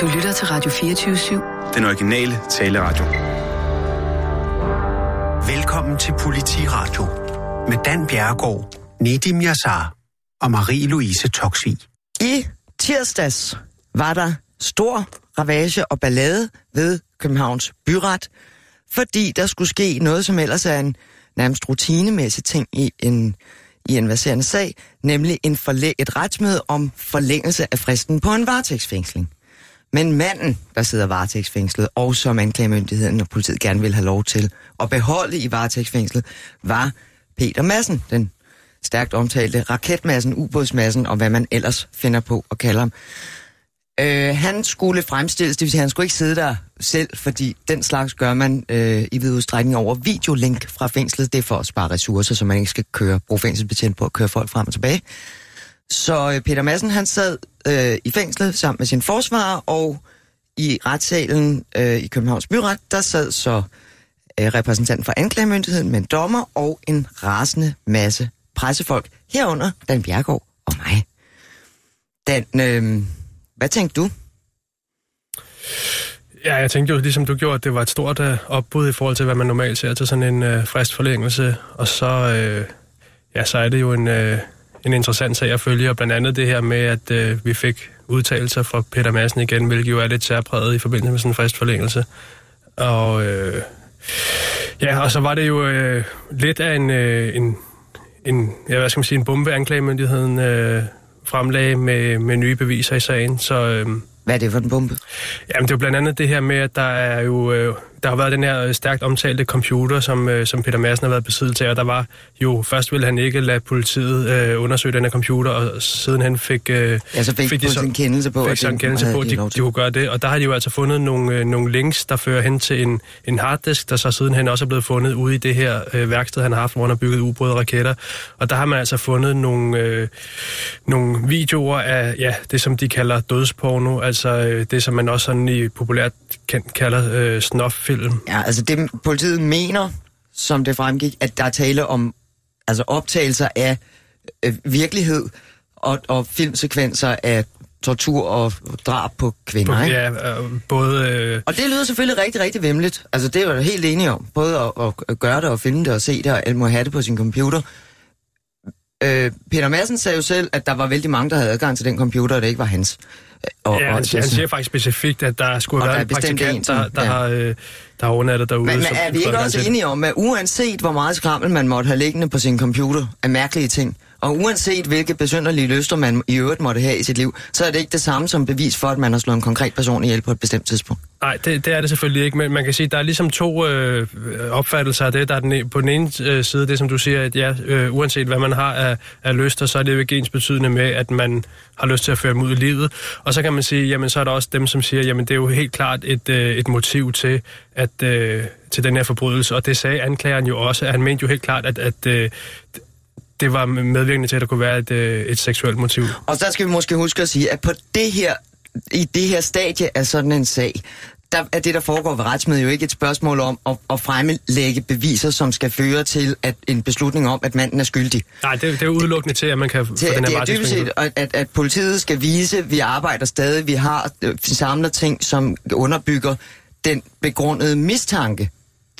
Du lytter til Radio 24-7. Den originale taleradio. Velkommen til Politiradio med Dan Bjerregaard, Nedim Yassar og Marie-Louise Toksvig. I tirsdags var der stor ravage og ballade ved Københavns Byret, fordi der skulle ske noget, som ellers er en nærmest rutinemæssig ting i en, i en verserende sag, nemlig en forlæ- et retsmøde om forlængelse af fristen på en varetægtsfængsling. Men manden, der sidder varetægtsfængslet, og som anklagemyndigheden og politiet gerne vil have lov til at beholde i varetægtsfængslet, var Peter Madsen, den stærkt omtalte raketmassen, ubådsmassen og hvad man ellers finder på at kalde ham. Øh, han skulle fremstilles, det vil sige, at han skulle ikke sidde der selv, fordi den slags gør man øh, i vid udstrækning over videolink fra fængslet. Det er for at spare ressourcer, så man ikke skal køre, bruge fængselsbetjent på at køre folk frem og tilbage. Så øh, Peter Madsen, han sad øh, i fængslet sammen med sin forsvarer, og i retssalen øh, i Københavns Byret, der sad så øh, repræsentanten for anklagemyndigheden med en dommer og en rasende masse pressefolk, herunder Dan Bjergård og mig. Dan, øh, hvad tænkte du? Ja, jeg tænkte jo, ligesom du gjorde, at det var et stort øh, opbud i forhold til, hvad man normalt ser til sådan en øh, fristforlængelse. Og så, øh, ja, så er det jo en, Øh, en interessant sag at følge, og blandt andet det her med, at uh, vi fik udtalelser fra Peter Madsen igen, hvilket jo er lidt særpræget i forbindelse med sådan en fristforlængelse. Og uh, ja, og så var det jo uh, lidt af en, uh, en, en, ja, hvad skal man sige, en bombe, anklagemyndigheden uh, fremlagde med, med nye beviser i sagen, så... Uh, Hvad er det for en bombe? Jamen, det er jo blandt andet det her med, at der er jo... Øh, der har været den her øh, stærkt omtalte computer, som, øh, som Peter Madsen har været besiddelse af, og der var jo... Først ville han ikke lade politiet øh, undersøge den her computer, og siden han fik... Øh, Ja, så fik, fik de så en kendelse på, fik at så en kendelse på, at de de, de til. kunne gøre det. Og der har de jo altså fundet nogle, øh, nogle links, der fører hen til en, en harddisk, der så sidenhen også er blevet fundet ude i det her øh, værksted, han har haft, hvor han har bygget ubåde og raketter. Og der har man altså fundet nogle, øh, nogle videoer af ja, det, som de kalder dødsporno, altså øh, det, som man også sådan i populært kendt kalder øh, snuff-film. Ja, altså det politiet mener, som det fremgik, at der er tale om altså optagelser af øh, virkelighed og, og filmsekvenser af tortur og drab på kvinder, ikke? Ja, øh, både... Øh, Og det lyder selvfølgelig rigtig, rigtig vemmeligt. Altså, det er jeg helt enig om. Både at, at gøre det og finde det og se det, og alt må have det på sin computer. Øh, Peter Madsen sagde jo selv, at der var vældig mange, der havde adgang til den computer, og det ikke var hans. Og, ja, han, siger, han siger faktisk specifikt, at der skulle Og have der været er en praktikant, en, der, der, ja. har, øh, der har overnattet derude. Men, men er vi ikke også enige om, at uanset hvor meget skrammel man måtte have liggende på sin computer af mærkelige ting, og uanset hvilke besynderlige lyster man i øvrigt måtte have i sit liv, så er det ikke det samme som bevis for, at man har slået en konkret person ihjel på et bestemt tidspunkt. Nej, det, det er det selvfølgelig ikke, men man kan sige, at der er ligesom to øh, opfattelser af det. Der er den, e- på den ene øh, side det, som du siger, at ja, øh, uanset hvad man har af, af lyster, så er det jo ikke ens betydende med, at man har lyst til at føre dem ud i livet. Og så kan man sige, jamen så er der også dem, som siger, jamen det er jo helt klart et, øh, et motiv til, at, øh, til den her forbrydelse. Og det sagde anklageren jo også, at han mente jo helt klart, at, at øh, det var medvirkende til, at der kunne være et, øh, et seksuelt motiv. Og så skal vi måske huske at sige, at på det her, i det her stadie af sådan en sag, der er det, der foregår ved retsmødet, jo ikke et spørgsmål om at, at fremlægge beviser, som skal føre til at en beslutning om, at manden er skyldig. Nej, det, det er udelukkende til, at man kan få Det, den her det er dybest set, at, at, at politiet skal vise, at vi arbejder stadig, vi har øh, vi samler ting, som underbygger den begrundede mistanke,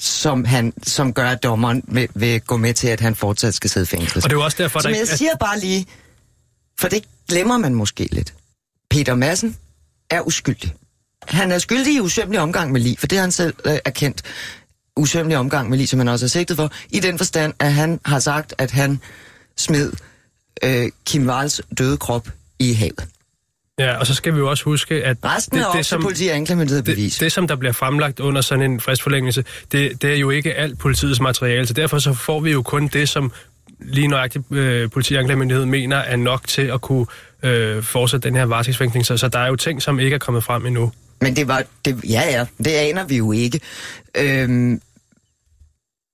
som, han, som gør, at dommeren vil, vil gå med til, at han fortsat skal sidde fængslet. Og det er også derfor, Som jeg ikke... siger bare lige, for det glemmer man måske lidt. Peter Madsen er uskyldig. Han er skyldig i usømmelig omgang med lige, for det har han selv øh, erkendt. Usømmelig omgang med lige, som han også er sigtet for, i den forstand, at han har sagt, at han smed øh, Kim Walls døde krop i havet. Ja, og så skal vi jo også huske, at Resten det, er op til politi og anklagemyndighed bevis. det, det, som der bliver fremlagt under sådan en fristforlængelse, det, det er jo ikke alt politiets materiale, så derfor så får vi jo kun det, som lige nøjagtigt øh, politi og anklagemyndighed mener er nok til at kunne øh, fortsætte den her varetægtsfængsling. Så, så der er jo ting, som ikke er kommet frem endnu. Men det var, det, ja ja, det aner vi jo ikke. Øhm,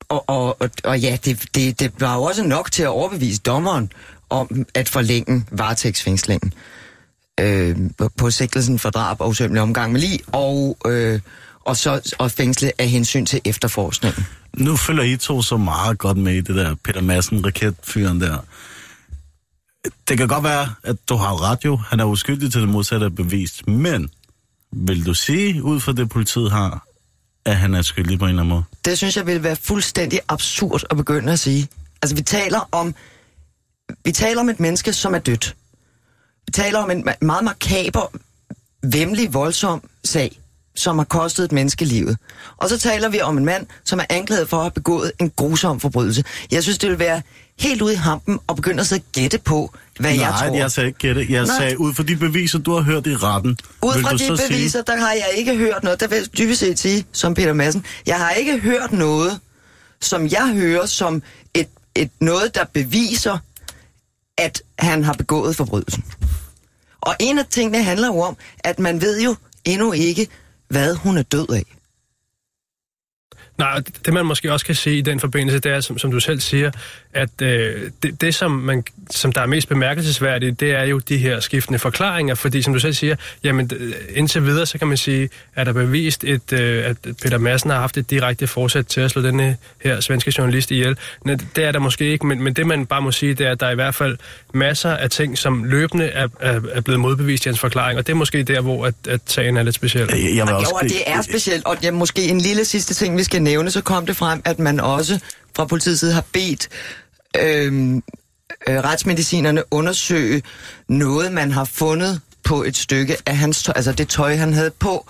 og, og, og, og ja, det, det, det var jo også nok til at overbevise dommeren om at forlænge varetægtsfængslingen øh, på- sigtelsen for drab og usømmelig omgang med lige, og, øh, og så og fængsle af hensyn til efterforskningen. Nu følger I to så meget godt med i det der Peter Madsen raketfyren der. Det kan godt være, at du har ret jo. Han er uskyldig til det modsatte er bevist. Men Vil du sige, ud fra det politiet har, at han er skyldig på en eller anden måde? Det synes jeg vil være fuldstændig absurd at begynde at sige. Altså, vi taler om, vi taler om et menneske, som er dødt. Taler om en meget makaber, vemmelig, voldsom sag, som har kostet et menneske livet. Og så taler vi om en mand, som er anklaget for at have begået en grusom forbrydelse. Jeg synes, det vil være helt ude i hampen at begynde at sidde og gætte på, hvad jeg Nej, tror. jeg sagde ikke gætte. Jeg Nej. sagde, ud fra de beviser, du har hørt i retten, Ud fra de beviser, der har jeg ikke hørt noget. Der vil jeg dybest set sige, som Peter Madsen, jeg har ikke hørt noget, som jeg hører som et, et noget, der beviser, at han har begået forbrydelsen. Og en af tingene handler jo om, at man ved jo endnu ikke, hvad hun er død af. Nej, det man måske også kan sige i den forbindelse, det er, som, som du selv siger, at øh, det, det som, man, som der er mest bemærkelsesværdigt, det er jo de her skiftende forklaringer, fordi som du selv siger, jamen øh, indtil videre, så kan man sige, at der bevist, et, øh, at Peter Madsen har haft et direkte forsæt til at slå denne her svenske journalist ihjel. Nej, Det er der måske ikke, men, men det man bare må sige, det er, at der er i hvert fald masser af ting, som løbende er, er, er blevet modbevist i hans forklaring, og det er måske der, hvor at, at sagen er lidt speciel. Jeg Og også... jo, og det er specielt, og ja, måske en lille sidste ting, vi skal nævne, så kom det frem, at man også fra politiets side har bedt øhm, øh, retsmedicinerne undersøge noget, man har fundet på et stykke af hans tøj, altså det tøj, han havde på,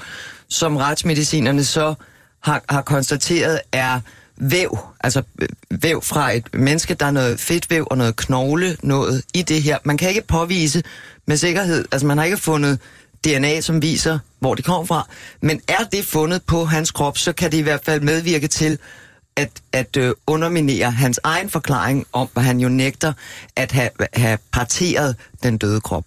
som retsmedicinerne så har, har konstateret er væv, altså øh, væv fra et menneske, der er noget fedtvæv og noget knogle, noget i det her. Man kan ikke påvise med sikkerhed, altså man har ikke fundet DNA, som viser, hvor det kommer fra, men er det fundet på hans krop, så kan det i hvert fald medvirke til at, at øh, underminere hans egen forklaring om, at han jo nægter at have, have parteret den døde krop.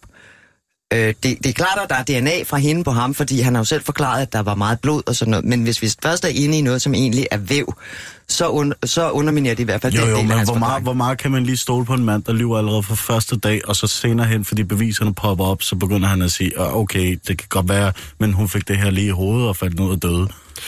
Øh, det, det er klart, at der er DNA fra hende på ham, fordi han har jo selv forklaret, at der var meget blod og sådan noget. Men hvis vi først er inde i noget, som egentlig er væv, så, un, så underminerer det i hvert fald Jo, den jo, del men hvor meget, hvor meget kan man lige stole på en mand, der lyver allerede fra første dag, og så senere hen, fordi beviserne popper op, så begynder han at sige, "Ah, okay, det kan godt være, men hun fik det her lige i hovedet og faldt ned og døde.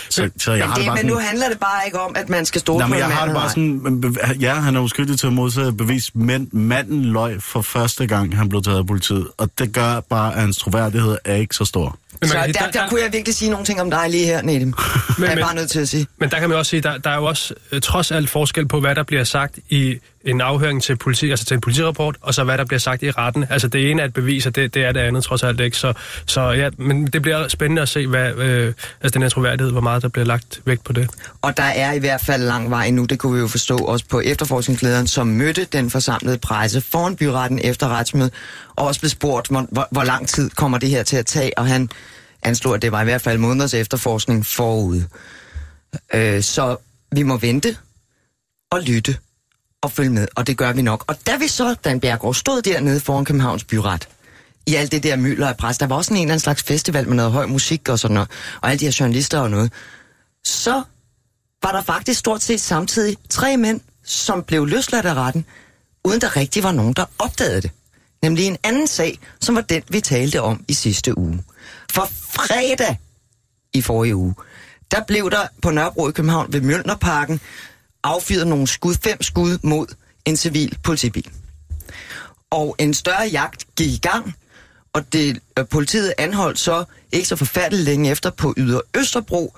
Så, så jeg Men, har det, det bare men sådan, nu handler det bare ikke om, at man skal stole Nej, på men en jeg har det bare sådan, ja, han er uskyldig til at modsætte bevis, men manden løg for første gang, han blev taget af politiet, og det gør bare, at hans troværdighed er ikke så stor. Men Så man kan der, sige, der, kunne jeg virkelig sige nogle ting om dig lige her, Nedim. Men, jeg er men- bare nødt til at sige. Men der kan man også sige, der, der er jo også øh, trods alt forskel på, hvad der bliver sagt i en afhøring til politi, altså til en politirapport, og så hvad der bliver sagt i retten. Altså det ene er et bevis, og det, det er det andet trods alt ikke. Så, så ja, men det bliver spændende at se, hvad, øh, altså den her troværdighed, hvor meget der bliver lagt vægt på det. Og der er i hvert fald lang vej nu, det kunne vi jo forstå også på efterforskningslederen, som mødte den forsamlede presse foran byretten efter retsmødet, og også blev spurgt, hvor, hvor, hvor lang tid kommer det her til at tage, og han anslog, at det var i hvert fald måneders efterforskning forud. Øh, så vi må vente og lytte og følge med, og det gør vi nok. Og da vi så, Dan Bjergård, stod dernede foran Københavns Byret, i alt det der mylder af pres, der var også en eller anden slags festival med noget høj musik og sådan noget, og alle de her journalister og noget, så var der faktisk stort set samtidig tre mænd, som blev løsladt af retten, uden der rigtig var nogen, der opdagede det. Nemlig en anden sag, som var den, vi talte om i sidste uge. For fredag i forrige uge, der blev der på Nørrebro i København ved Mjølnerparken affyret nogle skud, fem skud mod en civil politibil. Og en større jagt gik i gang, og det, øh, politiet anholdt så ikke så forfærdeligt længe efter på Yder Østerbro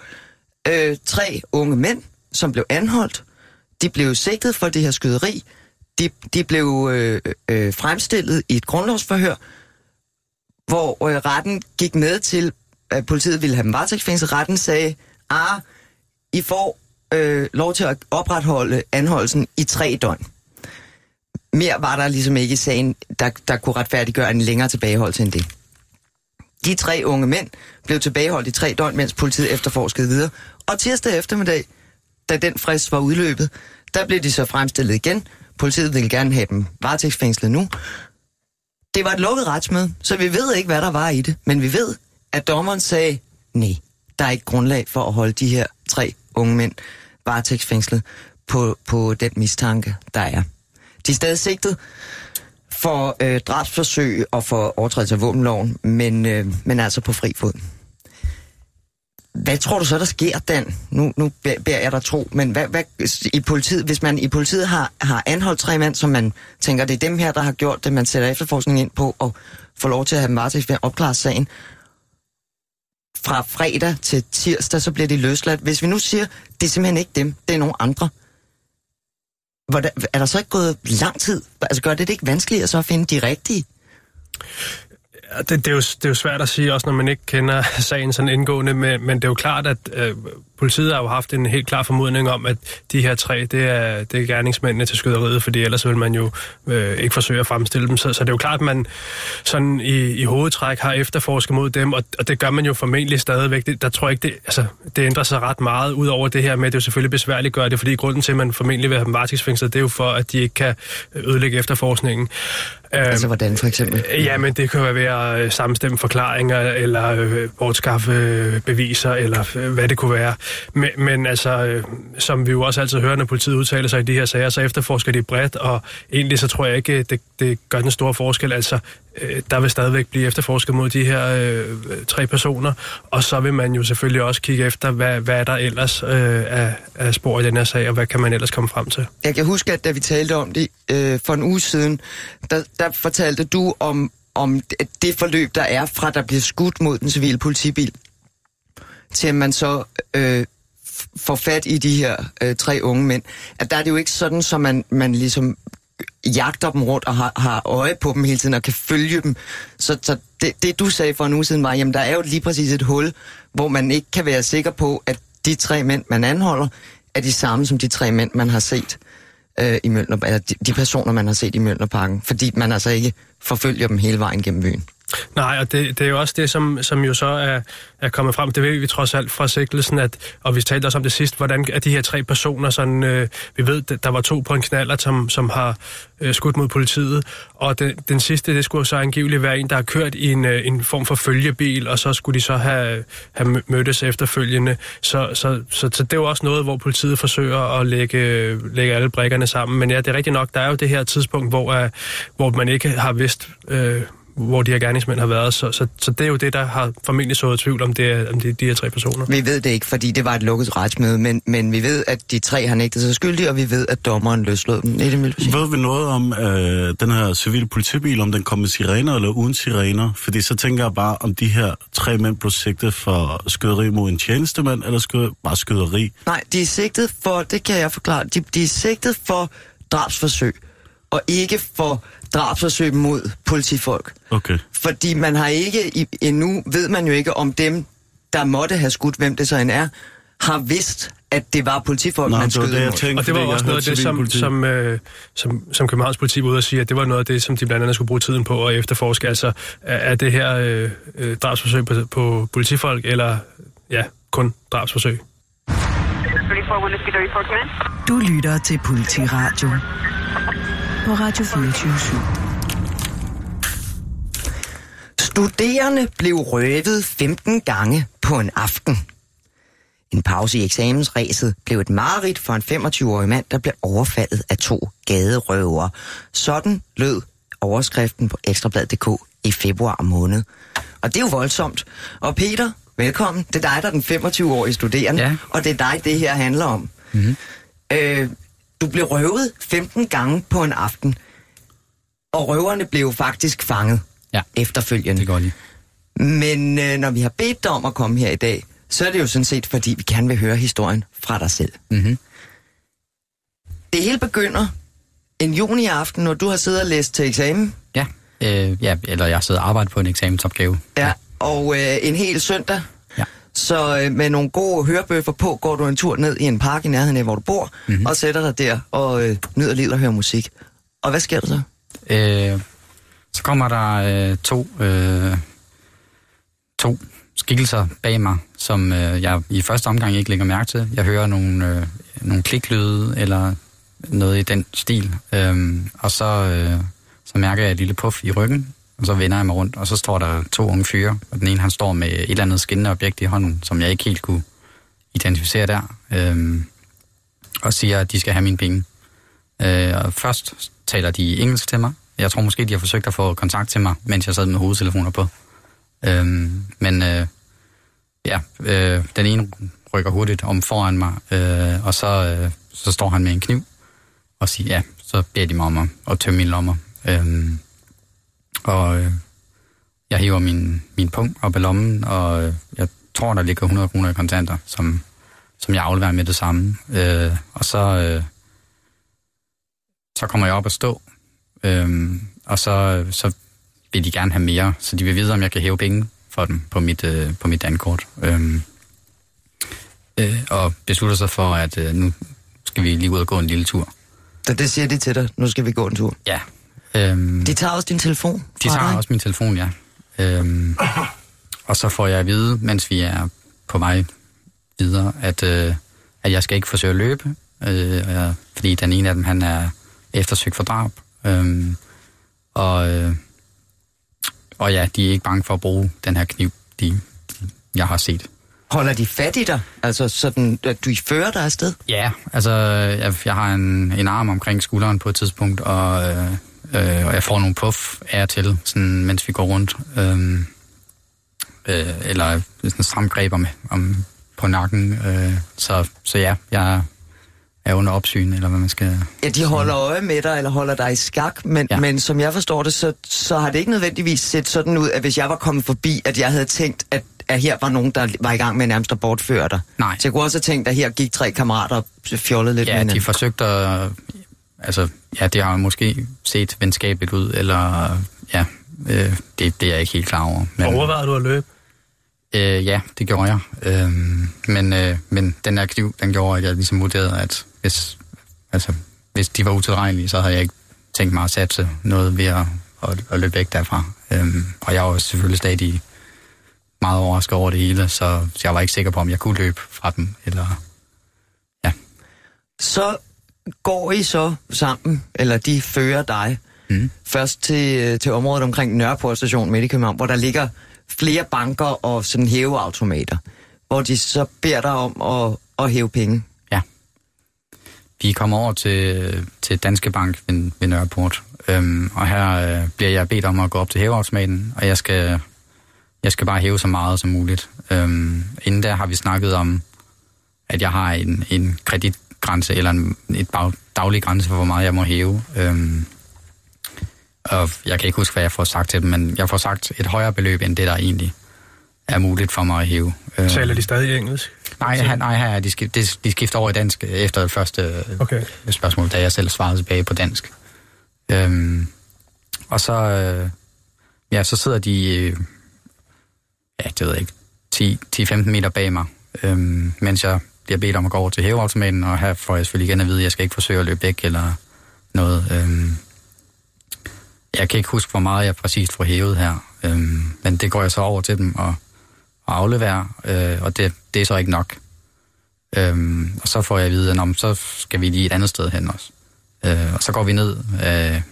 øh, tre unge mænd, som blev anholdt. De blev sigtet for det her skyderi. De, de blev øh, øh, fremstillet i et grundlovsforhør, hvor øh, retten gik med til, at politiet ville have dem varetægtsfængslet. Retten sagde, ah, I får øh, lov til at opretholde anholdelsen i tre døgn. Mere var der ligesom ikke i sagen, der, der kunne retfærdiggøre en længere tilbageholdelse end det. De tre unge mænd blev tilbageholdt i tre døgn, mens politiet efterforskede videre. Og tirsdag eftermiddag, da den frist var udløbet, der blev de så fremstillet igen. Politiet ville gerne have dem varetægtsfængslet nu. Det var et lukket retsmøde, så vi ved ikke, hvad der var i det. Men vi ved, at dommeren sagde, nej, der er ikke grundlag for at holde de her tre unge mænd varetægtsfængslet på, på den mistanke, der er. De er stadig sigtet for øh, drabsforsøg og for overtrædelse af våbenloven, men, øh, men altså på fri fod. Hvad tror du så, der sker, Dan? Nu, nu beder jeg dig tro, men hvad, hvad, i politiet, hvis man i politiet har, har anholdt tre mænd, som man tænker, det er dem her, der har gjort det, man sætter efterforskning ind på og får lov til at have dem varetægtsfængslet opklare sagen. fra fredag til tirsdag, så bliver de løsladt. Hvis vi nu siger, det er simpelthen ikke dem, det er nogen andre. Hvordan, er der så ikke gået lang tid? Altså gør det det ikke vanskeligere så at finde de rigtige? Det, det, er jo, det er jo svært at sige, også når man ikke kender sagen sådan indgående, men, men det er jo klart, at øh, politiet har jo haft en helt klar formodning om, at de her tre, det er, det er gerningsmændene til skyderiet, fordi ellers vil man jo øh, ikke forsøge at fremstille dem. Så, så det er jo klart, at man sådan i, i hovedtræk har efterforsket mod dem, og, og det gør man jo formentlig stadigvæk. Det, der tror jeg ikke, det, altså, det ændrer sig ret meget, ud over det her med, at det jo selvfølgelig besværligt gør det, fordi grunden til, at man formentlig vil have dem varetægtsfængslet, det er jo for, at de ikke kan ødelægge efterforskningen. Altså hvordan for eksempel? Øh, ja, men det kan være øh, sammenstemme forklaringer, eller øh, bortskaffe øh, beviser, eller øh, hvad det kunne være. Men, men altså, øh, som vi jo også altid hører, når politiet udtaler sig i de her sager, så efterforsker de bredt, og egentlig så tror jeg ikke, det, det gør den store forskel. Altså, øh, der vil stadigvæk blive efterforsket mod de her øh, tre personer, og så vil man jo selvfølgelig også kigge efter, hvad, hvad er der ellers øh, af, af spor i den her sag, og hvad kan man ellers komme frem til. Jeg kan huske, at da vi talte om det øh, for en uge siden, der, der fortalte du om, om det forløb, der er fra, der bliver skudt mod den civile politibil, til at man så øh, får fat i de her øh, tre unge mænd. At der er det jo ikke sådan, så man, man ligesom jagter dem rundt og har, har øje på dem hele tiden og kan følge dem. Så, så det, det, du sagde for en uge siden var, jamen der er jo lige præcis et hul, hvor man ikke kan være sikker på, at de tre mænd, man anholder, er de samme som de tre mænd, man har set øh, i Møllner, eller de, de personer, man har set i Møllnerparken, fordi man altså ikke forfølger dem hele vejen gennem byen. Nej, og det, det er jo også det, som, som jo så er, er kommet frem. Det ved vi trods alt fra sigtelsen, at, og vi talte også om det sidst, hvordan er de her tre personer, sådan, øh, vi ved, der var to på en knaller, som, som har øh, skudt mod politiet, og den, den sidste, det skulle så angiveligt være en, der har kørt i en, øh, en form for følgebil, og så skulle de så have, have mødtes efterfølgende. Så, så, så, så det er jo også noget, hvor politiet forsøger at lægge, lægge alle brækkerne sammen. Men ja, det er rigtigt nok, der er jo det her tidspunkt, hvor, uh, hvor man ikke har vidst... Øh, hvor de her gerningsmænd har været. Så, så, så det er jo det, der har formentlig sået tvivl om, det er, om det er de her tre personer. Vi ved det ikke, fordi det var et lukket retsmøde, men, men vi ved, at de tre har nægtet sig skyldige, og vi ved, at dommeren løslod dem. Det, det ved vi noget om øh, den her civile politibil, om den kom med sirener eller uden sirener? Fordi så tænker jeg bare, om de her tre mænd blev sigtet for skyderi mod en tjenestemand, eller skyd, bare skyderi? Nej, de er sigtet for, det kan jeg forklare, de, de er sigtet for drabsforsøg, og ikke for drabsforsøg mod politifolk. Okay. Fordi man har ikke, endnu ved man jo ikke om dem, der måtte have skudt, hvem det så end er, har vidst, at det var politifolk, Nå, man skød det, jeg tænkte, Og det var også noget af det, som, som, øh, som, som Københavns politi var ude at sige, at det var noget af det, som de blandt andet skulle bruge tiden på at efterforske. Altså, er, er det her øh, øh, drabsforsøg på, på politifolk, eller ja, kun drabsforsøg? Du lytter til Politiradio på Radio 24 Studerende blev røvet 15 gange på en aften. En pause i eksamensræset blev et mareridt for en 25-årig mand, der blev overfaldet af to gaderøvere. Sådan lød overskriften på Ekstrablad.dk i februar måned. Og det er jo voldsomt. Og Peter, velkommen. Det er dig, der er den 25-årige studerende, ja. og det er dig, det her handler om. Mm-hmm. Øh, du blev røvet 15 gange på en aften, og røverne blev faktisk fanget ja, efterfølgende. det går de. Men øh, når vi har bedt dig om at komme her i dag, så er det jo sådan set, fordi vi gerne vil høre historien fra dig selv. Mm-hmm. Det hele begynder en juni aften, når du har siddet og læst til eksamen. Ja, øh, ja, eller jeg har siddet og arbejdet på en eksamensopgave. Ja, og øh, en hel søndag. Så øh, med nogle gode hørebøffer på, går du en tur ned i en park i nærheden af, hvor du bor, mm-hmm. og sætter dig der og øh, nyder livet og hører musik. Og hvad sker der så? Øh, så kommer der øh, to, øh, to skikkelser bag mig, som øh, jeg i første omgang ikke lægger mærke til. Jeg hører nogle, øh, nogle kliklyde eller noget i den stil, øh, og så, øh, så mærker jeg et lille puff i ryggen, og så vender jeg mig rundt, og så står der to unge fyre, og den ene han står med et eller andet skinnende objekt i hånden, som jeg ikke helt kunne identificere der, øh, og siger, at de skal have mine penge. Øh, og først taler de engelsk til mig. Jeg tror måske, de har forsøgt at få kontakt til mig, mens jeg sad med hovedtelefoner på. Øh, men øh, ja, øh, den ene rykker hurtigt om foran mig, øh, og så, øh, så står han med en kniv og siger, ja, så beder de mig om at, at tømme mine lommer. Øh, og øh, jeg hiver min, min punkt op i lommen, og øh, jeg tror, der ligger 100 kroner i kontanter, som, som jeg afleverer med det samme. Øh, og så, øh, så kommer jeg op og stå, øh, og så, så vil de gerne have mere, så de vil vide, om jeg kan hæve penge for dem på mit, øh, på mit dankort. Øh, øh, og beslutter sig for, at øh, nu skal vi lige ud og gå en lille tur. Så det siger de til dig, nu skal vi gå en tur. Ja. Øh, De tager også din telefon de tager dig. også min telefon, ja. Øhm, og så får jeg at vide, mens vi er på vej videre, at, øh, at jeg skal ikke forsøge at løbe, øh, og fordi den ene af dem, han er eftersøgt for drab. Øhm, og, øh, og ja, de er ikke bange for at bruge den her kniv, de, jeg har set. Holder de fat i dig? Altså sådan, at du fører dig afsted? Ja, altså jeg, jeg har en, en arm omkring skulderen på et tidspunkt, og, øh, øh, og jeg får nogle puff af til, sådan, mens vi går rundt. Øh, øh, eller sådan stram greb om, om, på nakken. Øh, så, så ja, jeg er under opsyn, eller hvad man skal... Ja, de holder øje med dig, eller holder dig i skak, men, ja. Ja. men som jeg forstår det, så, så har det ikke nødvendigvis set sådan ud, at hvis jeg var kommet forbi, at jeg havde tænkt, at, at her var nogen, der var i gang med nærmest at bortføre dig. Nej. Så jeg kunne også have tænkt, at her gik tre kammerater og fjollede lidt med Ja, de forsøgte at... Altså, ja, det har måske set venskabeligt ud, eller... Ja, øh, det, det er jeg ikke helt klar over. Men... Overvejede du at løbe? Øh, ja, det gjorde jeg. Øhm, men, øh, men den der kniv, den gjorde, at jeg ligesom vurderede, at hvis, altså, hvis de var utilregnelige, så havde jeg ikke tænkt mig at satse noget ved at, at, at løbe væk derfra. Øhm, og jeg var selvfølgelig stadig meget overrasket over det hele, så, så jeg var ikke sikker på, om jeg kunne løbe fra dem. Eller, Så går I så sammen, eller de fører dig, mm. først til, øh, til området omkring Nørreport station midt i København, hvor der ligger flere banker og sådan hæveautomater, hvor de så beder dig om at, at hæve penge. Ja. Vi kommer over til, til Danske Bank ved, ved Nørreport, øhm, og her øh, bliver jeg bedt om at gå op til hæveautomaten, og jeg skal, jeg skal bare hæve så meget som muligt. Øhm, inden der har vi snakket om, at jeg har en, en kreditgrænse, eller en et bag, daglig grænse for, hvor meget jeg må hæve. Øhm, og jeg kan ikke huske, hvad jeg får sagt til dem, men jeg får sagt et højere beløb, end det, der egentlig er muligt for mig at hæve. Øhm, Taler de stadig engelsk? Nej, her, nej, her er de, skift, de, de skifter over i dansk øh, efter det første øh, Okay. spørgsmål, da jeg selv svarede tilbage på dansk. Øhm, og så, øh, ja, så sidder de, øh, ja, det ved jeg ikke, 10-15 meter bag mig, øhm, mens jeg bliver bedt om at gå over til hæveautomaten, og her får jeg selvfølgelig igen at vide, at jeg skal ikke forsøge at løbe væk eller noget. Øhm, jeg kan ikke huske, hvor meget jeg præcis får hævet her, øhm, men det går jeg så over til dem og, og afleverer, øh, og det, det er så ikke nok. Øhm, og så får jeg at vide, at så skal vi lige et andet sted hen også. Øh, og så går vi ned af,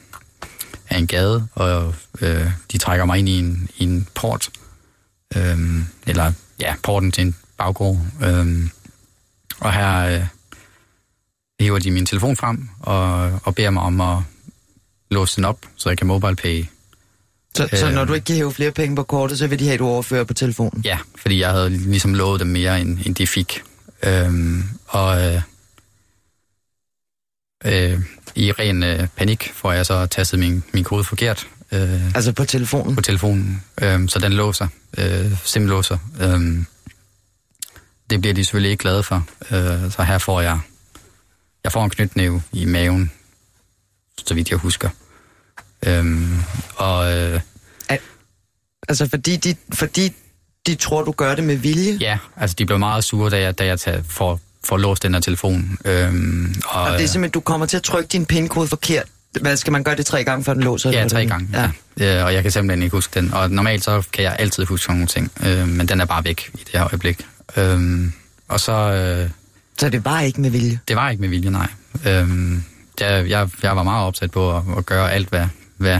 af en gade, og øh, de trækker mig ind i en, i en port. Øhm, eller ja, porten til en baggård. Øhm, og her øh, hiver de min telefon frem og, og beder mig om at låse den op, så jeg kan mobile pay. Så, øh, så Øh. når du ikke kan hæve flere penge på kortet, så vil de have, at du overfører på telefonen? Ja, fordi jeg havde ligesom lovet dem mere, end, end de fik. Øhm, og øh, øh, i ren øh, panik får jeg så tastet min, min kode forkert øh, Altså på telefonen? på telefonen, øh, så den låser, øh, simlåser. Øh, det bliver de selvfølgelig ikke glade for, øh, så her får jeg, jeg får en knytnæve i maven, så vidt jeg husker. Øh, og øh, Altså fordi de, fordi de tror, du gør det med vilje? Ja, altså de blev meget sure, da jeg, da jeg tager, får, får låst den her telefon. Øhm, og, Og det er simpelthen, du kommer til at trykke din pindkode forkert. Hvad skal man gøre det tre gange, før den låser? Ja, tre gange. Ja. Ja. ja. Og jeg kan simpelthen ikke huske den. Og normalt så kan jeg altid huske sådan nogle ting. Øh, men den er bare væk i det her øjeblik. Øhm, og så... Øh, Så det var ikke med vilje? det var ikke med vilje, nej. Øhm, jeg, jeg, jeg var meget opsat på at, at gøre alt, hvad, hvad,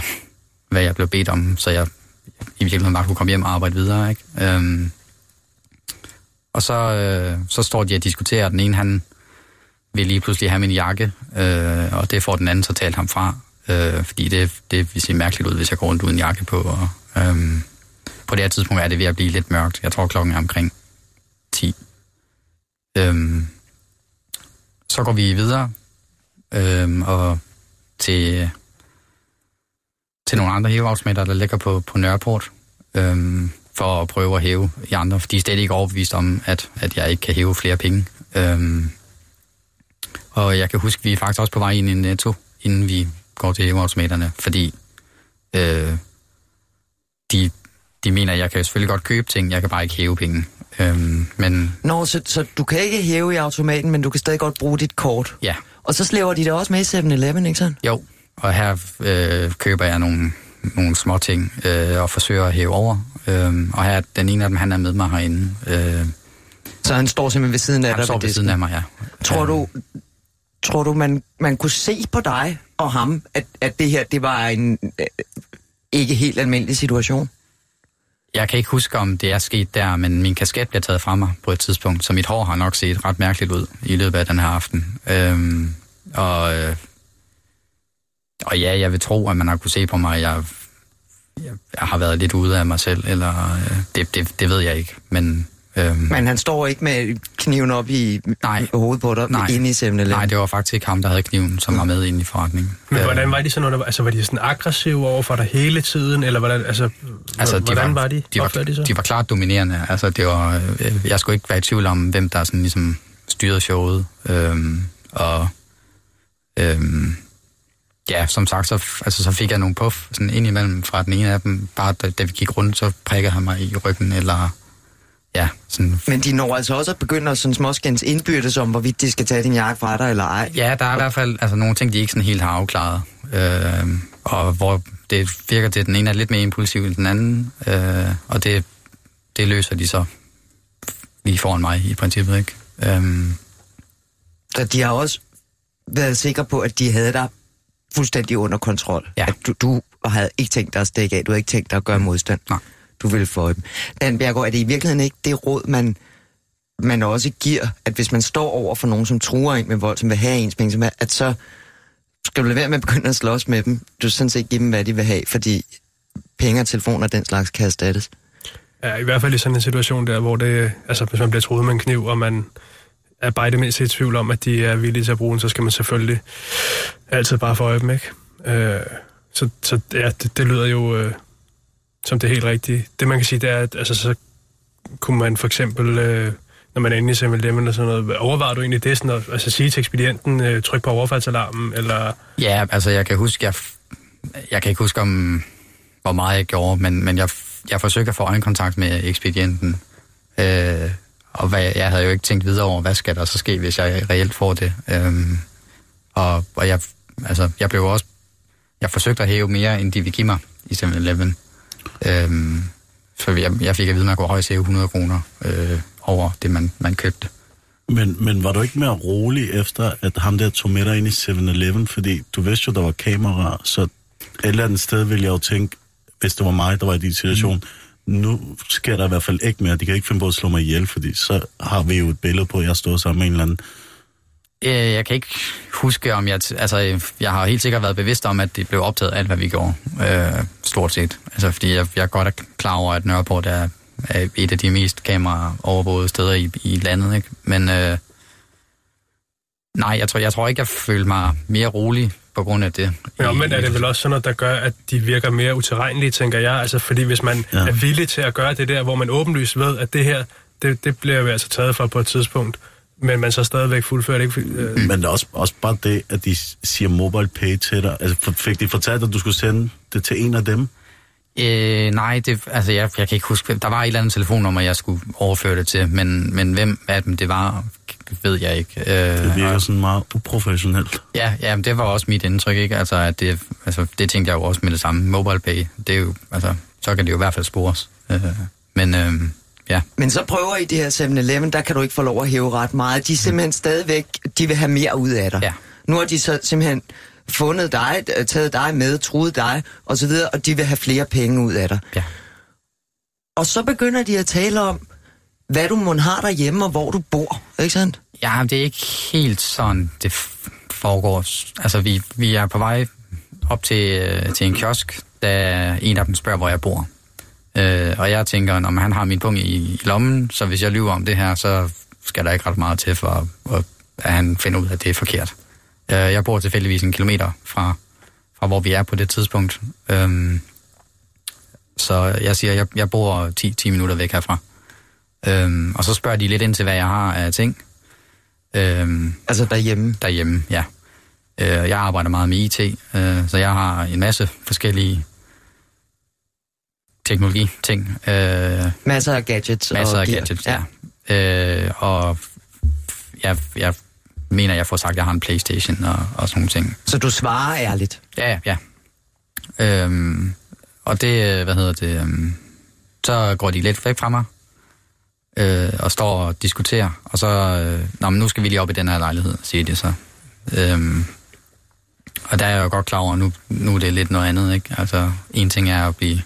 hvad jeg blev bedt om, så jeg i virkeligheden bare kunne komme hjem og arbejde videre. Ikke? Øhm, og så, øh, så står de og diskuterer, den ene han vil lige pludselig have min jakke, øh, og det får den anden så talt ham fra, øh, fordi det, det vil se mærkeligt ud, hvis jeg går rundt uden jakke på. Og, øhm, på det her tidspunkt er det ved at blive lidt mørkt. Jeg tror klokken er omkring 10. Øhm, så går vi videre øhm, og til, til nogle andre hæveautomater, der ligger på, på Nørreport. Øhm, for at prøve at hæve i andre, for de er slet ikke overbevist om, at, at jeg ikke kan hæve flere penge. Øhm, og jeg kan huske, at vi er faktisk også på vej ind i Netto, inden vi går til hæveautomaterne, fordi øh, de, de mener, at jeg kan selvfølgelig godt købe ting, jeg kan bare ikke hæve penge. Øhm, men Nå, så, så du kan ikke hæve i automaten, men du kan stadig godt bruge dit kort. ja, Og så slæver de det også med i 7-Eleven, ikke sådan? jo, og her øh, køber jeg nogle, nogle små ting øh, og forsøger at hæve over. Øhm, og her er den ene af dem, han er med mig herinde. Øh, Så han står simpelthen ved siden af han dig står ved disken. siden af mig, ja. Tror Øhm, du, tror du man, man kunne se på dig og ham, at, at det her, det var en øh, ikke helt almindelig situation? Jeg kan ikke huske, om det er sket der, men min kasket bliver taget fra mig på et tidspunkt, så mit hår har nok set ret mærkeligt ud i løbet af den her aften. Øhm, og, øh, og ja, jeg vil tro, at man har kunne se på mig, at jeg, jeg, jeg har været lidt ude af mig selv, eller øh, det, det, det ved jeg ikke. Men, øhm, Men han står ikke med kniven op i Nej. i hovedet på dig, Nej. inde i 7-Eleven. nej, det var faktisk ikke ham, der havde kniven, som var med inde i forretningen. Men Øh, hvordan var de så, når der, var- altså var de sådan aggressive over for dig hele tiden, eller hvordan, altså, Altså, de hvordan var, var de? De var, de så? de var klart dominerende. Altså, det var, øh, jeg skulle ikke være i tvivl om, hvem der sådan ligesom styrede showet. Øhm, og øhm, ja, som sagt, så, altså, så fik jeg nogle puff sådan ind imellem fra den ene af dem. Bare da, da vi gik rundt, så prikkede han mig i ryggen, eller ja, sådan Men de når altså også at begynde at sådan småskændes indbyrdes om, hvorvidt de skal tage din jakke fra dig eller ej. Ja, der er i hvert fald altså, nogle ting, de ikke sådan helt har afklaret. Øh, og hvor det virker til, at den ene er lidt mere impulsiv end den anden. Øh, og det, det løser de så lige foran mig i princippet, ikke? Øh, Så de har også været sikre på, at de havde dig fuldstændig under kontrol. Ja. At du, du havde ikke tænkt dig at stikke af, du havde ikke tænkt dig at gøre modstand. Nej. Du vil få dem. Dan Bjergård, er det i virkeligheden ikke det råd, man, man også giver, at hvis man står over for nogen, som truer en med vold, som vil have ens penge, som er, at så skal du lade være med at begynde at slås med dem. Du sådan set give dem, hvad de vil have, fordi penge og telefoner og den slags kan erstattes. Ja, i hvert fald i sådan en situation der, hvor det, altså hvis man bliver truet med en kniv, og man er bare det mindste i tvivl om, at de er villige til at bruge den, så skal man selvfølgelig altid bare få øje dem, ikke? Øh, så, så ja, det, det lyder jo øh, som det helt rigtige. Det man kan sige, det er, at altså, så kunne man for eksempel, øh, når man er inde i 7-Eleven og sådan noget, overvejer du egentlig det, sådan at altså, sige til ekspedienten, øh, tryk på overfaldsalarmen, eller... ja, altså jeg kan huske, jeg, jeg kan ikke huske om, hvor meget jeg gjorde, men, men jeg, jeg forsøgte at få øjenkontakt med ekspedienten. Øh, og hvad, jeg havde jo ikke tænkt videre over, hvad skal der så ske, hvis jeg reelt får det. Øhm, og og jeg, altså, jeg blev også... Jeg forsøgte at hæve mere, end de ville give mig i 7-Eleven. Øhm, så jeg, jeg fik at vide, at man kunne højst hæve 100 kroner øh, over det, man, man købte. Men, men var du ikke mere rolig efter, at ham der tog med dig ind i 7-Eleven? Fordi du vidste jo, der var kamera, så et eller andet sted ville jeg jo tænke, hvis det var mig, der var i din situation, mm. nu sker der i hvert fald ikke mere. De kan ikke finde på at slå mig ihjel, fordi så har vi jo et billede på, at jeg står sammen med en eller anden. Øh, Jeg kan ikke huske, om jeg... Altså, jeg har helt sikkert været bevidst om, at det blev optaget alt, hvad vi gjorde. Øh, stort set. Altså, fordi jeg, jeg godt er klar over, at Nørreport er, er et af de mest kamera-overvågede steder i, i landet, ikke? Men øh, nej, jeg tror, jeg tror ikke, jeg følte mig mere rolig på grund af det. Men omvendt er det vel også sådan noget, der gør, at de virker mere utilregnelige, tænker jeg. Altså, fordi hvis man ja. er villig til at gøre det der, hvor man åbenlyst ved, at det her, det, det bliver vi altså taget for på et tidspunkt, men man så stadigvæk fuldfører det ikke. Øh, Men det er også, også bare det, at de siger mobile pay til dig. Altså, fik de fortalt, at du skulle sende det til en af dem? Øh, nej, det, altså jeg, jeg kan ikke huske. Der var et eller andet telefonnummer, jeg skulle overføre det til, men, men hvem af dem det var, ved jeg ikke. Øh, Det virker og- sådan meget uprofessionelt. Ja, ja, men det var også mit indtryk, ikke? Altså, at det, altså, det tænkte jeg jo også med det samme. Mobile pay, det er jo, altså, så kan det jo i hvert fald spores. Øh, men øh, ja, Men så prøver I det her 7-Eleven, der kan du ikke få lov at hæve ret meget. De er simpelthen stadigvæk, de vil have mere ud af dig. Ja. Nu har de så simpelthen fundet dig, øh, taget dig med, truet dig, og så videre, og de vil have flere penge ud af dig. ja. Og så begynder de at tale om, hvad du må har derhjemme, og hvor du bor, ikke sandt? Ja, det er ikke helt sådan, det foregår. Altså, vi, vi er på vej op til, øh, til en kiosk, da en af dem spørger, hvor jeg bor. Øh, og jeg tænker, når han har min punkt i, i lommen, så hvis jeg lyver om det her, så skal der ikke ret meget til for, at, at han finder ud af, at det er forkert. Øh, jeg bor tilfældigvis en kilometer fra, fra, hvor vi er på det tidspunkt. Øhm, så jeg siger, jeg, jeg bor 10, 10 minutter væk herfra. Øhm, og så spørger de lidt ind til, hvad jeg har af ting. Øhm, Altså derhjemme. derhjemme, ja. Øh, jeg arbejder meget med IT, øh, så jeg har en masse forskellige teknologi-ting. Øh, Masser af gadgets. masser og af gear. gadgets, ja. ja. Øh, og jeg, jeg mener, jeg får sagt, at jeg har en Playstation og, og sådan nogle ting. Så du svarer ærligt. Ja, ja. Øhm, og det, hvad hedder det, øhm, så går de lidt væk fra mig, øh, og står og diskuterer, og så, øh, Nå, men nu skal vi lige op i den her lejlighed, siger de så. Øhm, og der er jeg jo godt klar over, nu, nu er det lidt noget andet, ikke? Altså, en ting er at blive,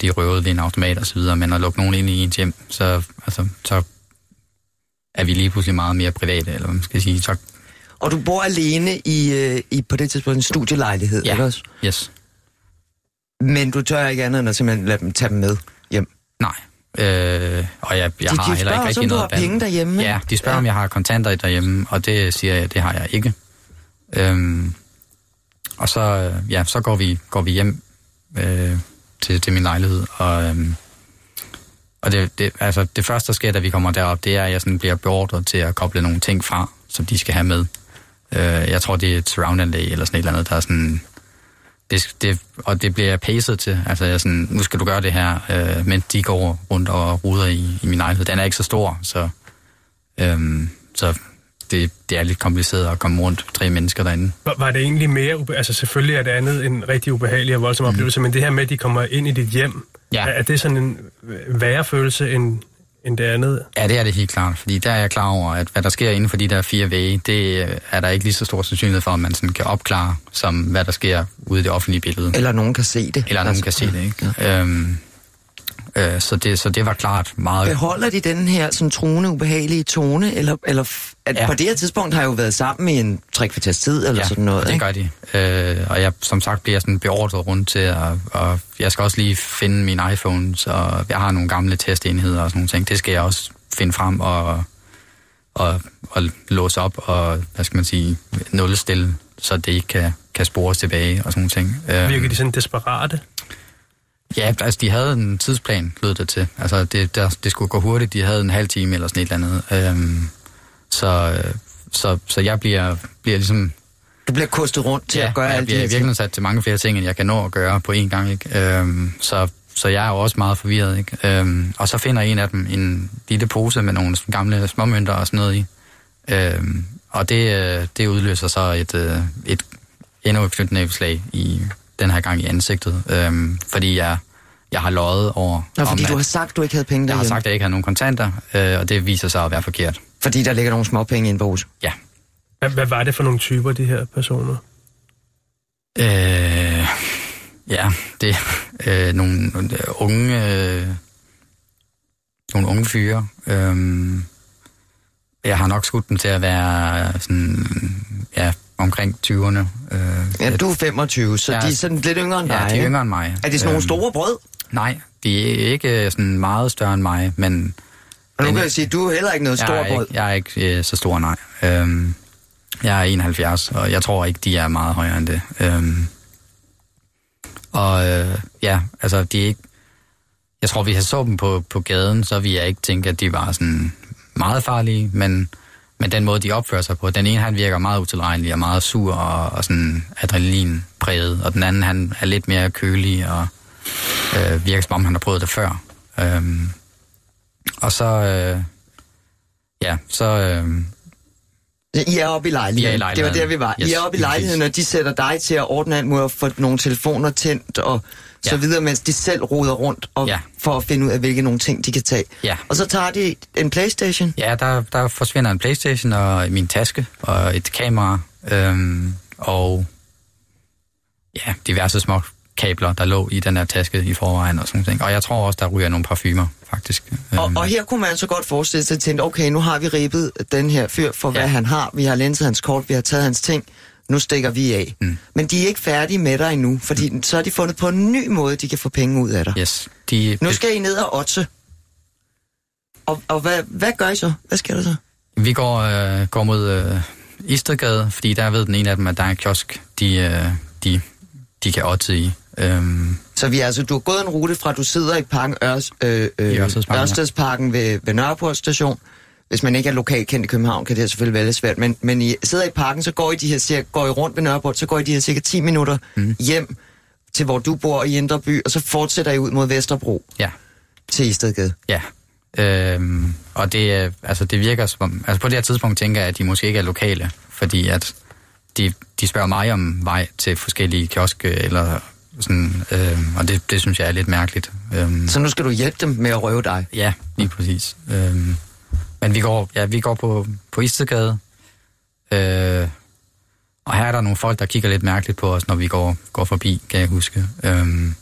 blive røvet ved en automat og så videre, men at lukke nogen ind i ens hjem, så, altså, så er vi lige pludselig meget mere private, eller hvad man skal sige. Så, Og du bor alene i, øh, i på det tidspunkt en studielejlighed, Ja. ikke også? yes. Men du tør ikke andet end at simpelthen lade dem tage dem med hjem. Nej. Øh, og jeg, jeg de, har de heller spørger ikke rigtig noget har valg. penge derhjemme. Ja, de spørger, ja. om jeg har kontanter derhjemme, og det siger jeg, det har jeg ikke. Øhm, og så, øh, ja, så går vi, går vi hjem øh, til, til min lejlighed, og, øhm, og det, det, altså, det første, der sker, da vi kommer derop, det er, at jeg sådan bliver beordret til at koble nogle ting fra, som de skal have med. Øh, jeg tror, det er et surround-anlæg eller sådan et eller andet, der er sådan... Det, det, og det bliver jeg pacet til. Altså, jeg er sådan, nu skal du gøre det her, øh, mens de går rundt og ruder i, i min lejlighed. Den er ikke så stor, så, øhm, så det, det er lidt kompliceret at komme rundt tre mennesker derinde. Var, var det egentlig mere... Altså selvfølgelig er det andet en rigtig ubehagelig og voldsom oplevelse, men det her med, at de kommer ind i dit hjem. Ja. er, er det sådan en værre følelse end, end det andet? Ja, det er det helt klart, fordi der er jeg klar over, at hvad der sker inden for de der fire vægge, det øh, er der ikke lige så stor sandsynlighed for, at man sådan kan opklare, som hvad der sker ude i det offentlige billede. Eller nogen kan se det. Eller nogen kan se det, ikke? Ja. Øhm, øh, så, det, så det var klart meget... Beholder de den her sådan truende, ubehagelige tone? Eller, eller at Ja. ja. på det her tidspunkt har jeg jo været sammen i en tre kvarters tid, eller sådan noget. det ikke? gør de. Øh, og jeg, som sagt, bliver sådan beordret rundt til, at, og jeg skal også lige finde min iPhone, så jeg har nogle gamle testenheder og sådan nogle ting. Det skal jeg også finde frem og, og, og låse op og, hvad skal man sige, nulstille, så det ikke kan, kan spores tilbage og sådan nogle ting. Øh, Virker de sådan desperate? Ja, altså de havde en tidsplan, lød det til. Altså det, der, det skulle gå hurtigt, de havde en halv time eller sådan et eller andet. Øhm, så, øh, så, så jeg bliver, bliver ligesom... Du bliver kostet rundt til at gøre jeg alle de bliver virkeligheden sat til mange flere ting, end jeg kan nå at gøre på én gang. Ikke? Øhm, så, så jeg er jo også meget forvirret. Ikke? Øhm, og så finder en af dem en lille pose med nogle gamle småmønter og sådan noget i. Øhm, og det, øh, det udløser så et, øh, et endnu et knytnæveslag i den her gang i ansigtet. Øhm, fordi jeg, jeg har løjet over... Nå, fordi om, du har sagt, du ikke havde penge jeg har derhjemme. sagt, at jeg ikke har nogen kontanter, øh, og det viser sig at være forkert. Fordi der ligger nogle små penge inde på huset. Ja. Hvad, hvad var det for nogle typer, de her personer? Øh, ja, det er øh, nogle, nogle unge, øh, nogle unge fyre. Øh, jeg har nok skudt dem til at være sådan, ja, omkring 20'erne. Øh, Ja, du er 25, så Ja. de er sådan lidt yngre end ja, dig. de er yngre end mig. Er det sådan nogle Øhm, store brød? Nej, de er ikke øh, sådan meget større end mig, men Og nu kan jeg sige, du er heller ikke noget stort brød. ikke, jeg er ikke øh, så stor, nej. Øhm, jeg er 71, og jeg tror ikke, de er meget højere end det. Øhm, og øh, ja, altså, de er ikke... Jeg tror, vi har så dem på, på gaden, så vi jeg ikke tænke, at de var sådan meget farlige, men, men den måde, de opfører sig på, den ene, han virker meget utilregnelig og meget sur og, og sådan adrenalinpræget, og den anden, han er lidt mere kølig og øh, virker som om, han har prøvet det før. Øhm, og så... Øh, Ja, så... Øh, i er oppe i lejligheden. I er i Det var lejligheden. der, vi var. I Yes, er oppe i lejligheden, og de sætter dig til at ordne alt muligt og få nogle telefoner tændt og så Ja. videre, mens de selv roder rundt og Ja. for at finde ud af, hvilke nogle ting, de kan tage. Ja. Og så tager de en Playstation. ja, der, der forsvinder en Playstation og min taske og et kamera øhm, og ja, diverse små kabler, der lå i den her taske i forvejen og sådan noget. Og jeg tror også, der ryger nogle parfumer, faktisk. Og, Øhm, og her kunne man så godt forestille sig til, okay, nu har vi ribbet den her fyr for, hvad Ja. han har. Vi har lenset hans kort, vi har taget hans ting. Nu stikker vi af. Mm. Men de er ikke færdige med dig endnu, fordi mm. så har de fundet på en ny måde, de kan få penge ud af dig. Yes, de, Nu skal I ned og otse. Og, og hvad, hvad gør I så? Hvad sker der så? Vi går, øh, går mod øh, Istedgade, fordi der ved den ene af dem, at der er en kiosk, de, øh, de, de kan otte i. Øhm, Så vi altså, du har gået en rute fra, du sidder i parken Ørs, øh, øh, I Ørstedsparken, ja. Ørstedsparken ved, ved Nørreport station. Hvis man ikke er lokalkendt i København, kan det selvfølgelig være lidt svært, men, men I sidder i parken, så går I, de her, cirka, går I rundt ved Nørreport, så går I de her cirka 10 minutter mm. hjem til, hvor du bor i Indre By, og så fortsætter I ud mod Vesterbro Ja, til Istedgade. ja. Øhm, og det, altså, det virker som om... Altså på det her tidspunkt tænker jeg, at de måske ikke er lokale, fordi at de, de spørger mig om vej til forskellige kioske, eller sådan, øhm, og det, det synes jeg er lidt mærkeligt. Øhm, Så nu skal du hjælpe dem med at røve dig. Ja, lige præcis. Øhm, men vi går, ja, vi går på, på Istedgade, øh, og her er der nogle folk, der kigger lidt mærkeligt på os, når vi går, går forbi, kan jeg huske. Øhm,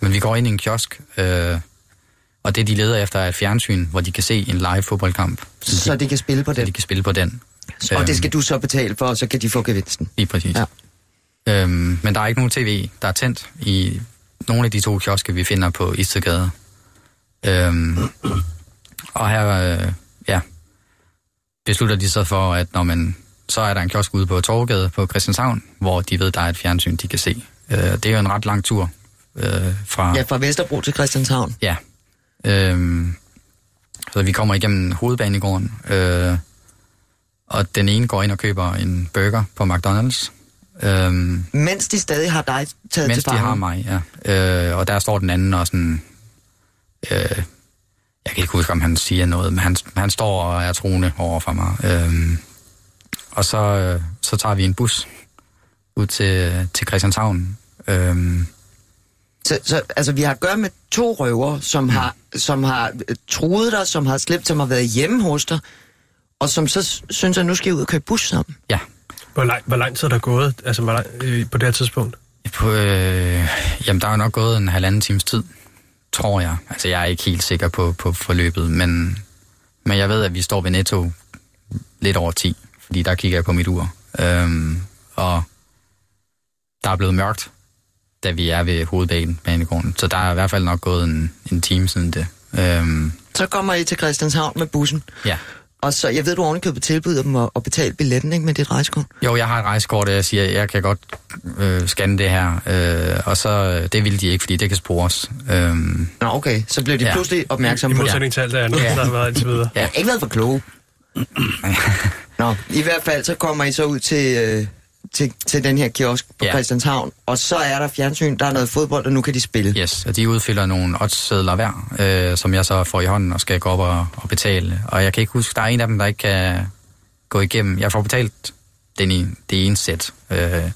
men vi går ind i en kiosk, øh, og det, de leder efter, er et fjernsyn, hvor de kan se en live fodboldkamp, så Så de, de kan spille på så den. de kan spille på den. Og det skal du så betale for, og så kan de få gevinsten. Lige præcis. Ja. Øhm, men der er ikke nogen tv, der er tændt i nogle af de to kiosker, vi finder på Istedgade. Øhm, og her, øh, ja, beslutter de sig for, at når man, så er der en kiosk ude på Torvegade på Christianshavn, hvor de ved, der er et fjernsyn, de kan se. Øh, det er jo en ret lang tur øh, fra... Ja, fra Vesterbro til Christianshavn. Ja. Øhm, så vi kommer igennem hovedbanegården, øh, og den ene går ind og køber en burger på McDonald's. Øhm, Mens de stadig har dig taget mens til de fange. har mig, ja. Øh, og der står den anden og sådan... Øh, jeg kan ikke huske, om han siger noget, men han, han står og er troende over for mig. Øhm, og så, øh, så tager vi en bus ud til, til Christianshavn. Øhm, Så, så altså, vi har at gøre med to røver, som har, som har øh, truet dig, som har slæbt, som har været hjemme hos dig, og som så synes, at nu skal I ud og køre bus sammen. ja, Hvor lang, hvor lang tid er der gået altså, hvor lang, øh, på det her tidspunkt? På, øh, jamen, der er jo nok gået en halvanden times tid, tror jeg. Altså, jeg er ikke helt sikker på, på forløbet, men, men jeg ved, at vi står ved Netto lidt over 10, fordi der kigger jeg på mit ur. Øhm, og der er blevet mørkt, da vi er ved hovedbanen banegården. Så der er i hvert fald nok gået en, en time siden det. Øhm, Så kommer I til Christianshavn med bussen, ja. Og så, jeg ved, du ovenikøbet tilbyder dem at, at betale billetten ikke, med dit rejsekort. Jo, jeg har et rejsekort, og jeg siger, at jeg kan godt øh, scanne det her. Øh, og så, øh, det vil de ikke, fordi det kan spores. Øhm, Nå, okay, så blev de Ja. pludselig I opmærksomme på det. modsætning til alt det andet, Ja. der har været indtil videre. Jeg har ikke været for kloge. Nå, i hvert fald, så kommer I så ud til, øh, til, til den her kiosk på Ja. Christianshavn, og så er der fjernsyn, der er noget fodbold, og nu kan de spille. Yes, og de udfylder nogle oddssedler hver, øh, som jeg så får i hånden og skal gå op og, og betale. Og jeg kan ikke huske, der er en af dem, der ikke kan gå igennem. Jeg får betalt den i, det ene sæt, øh,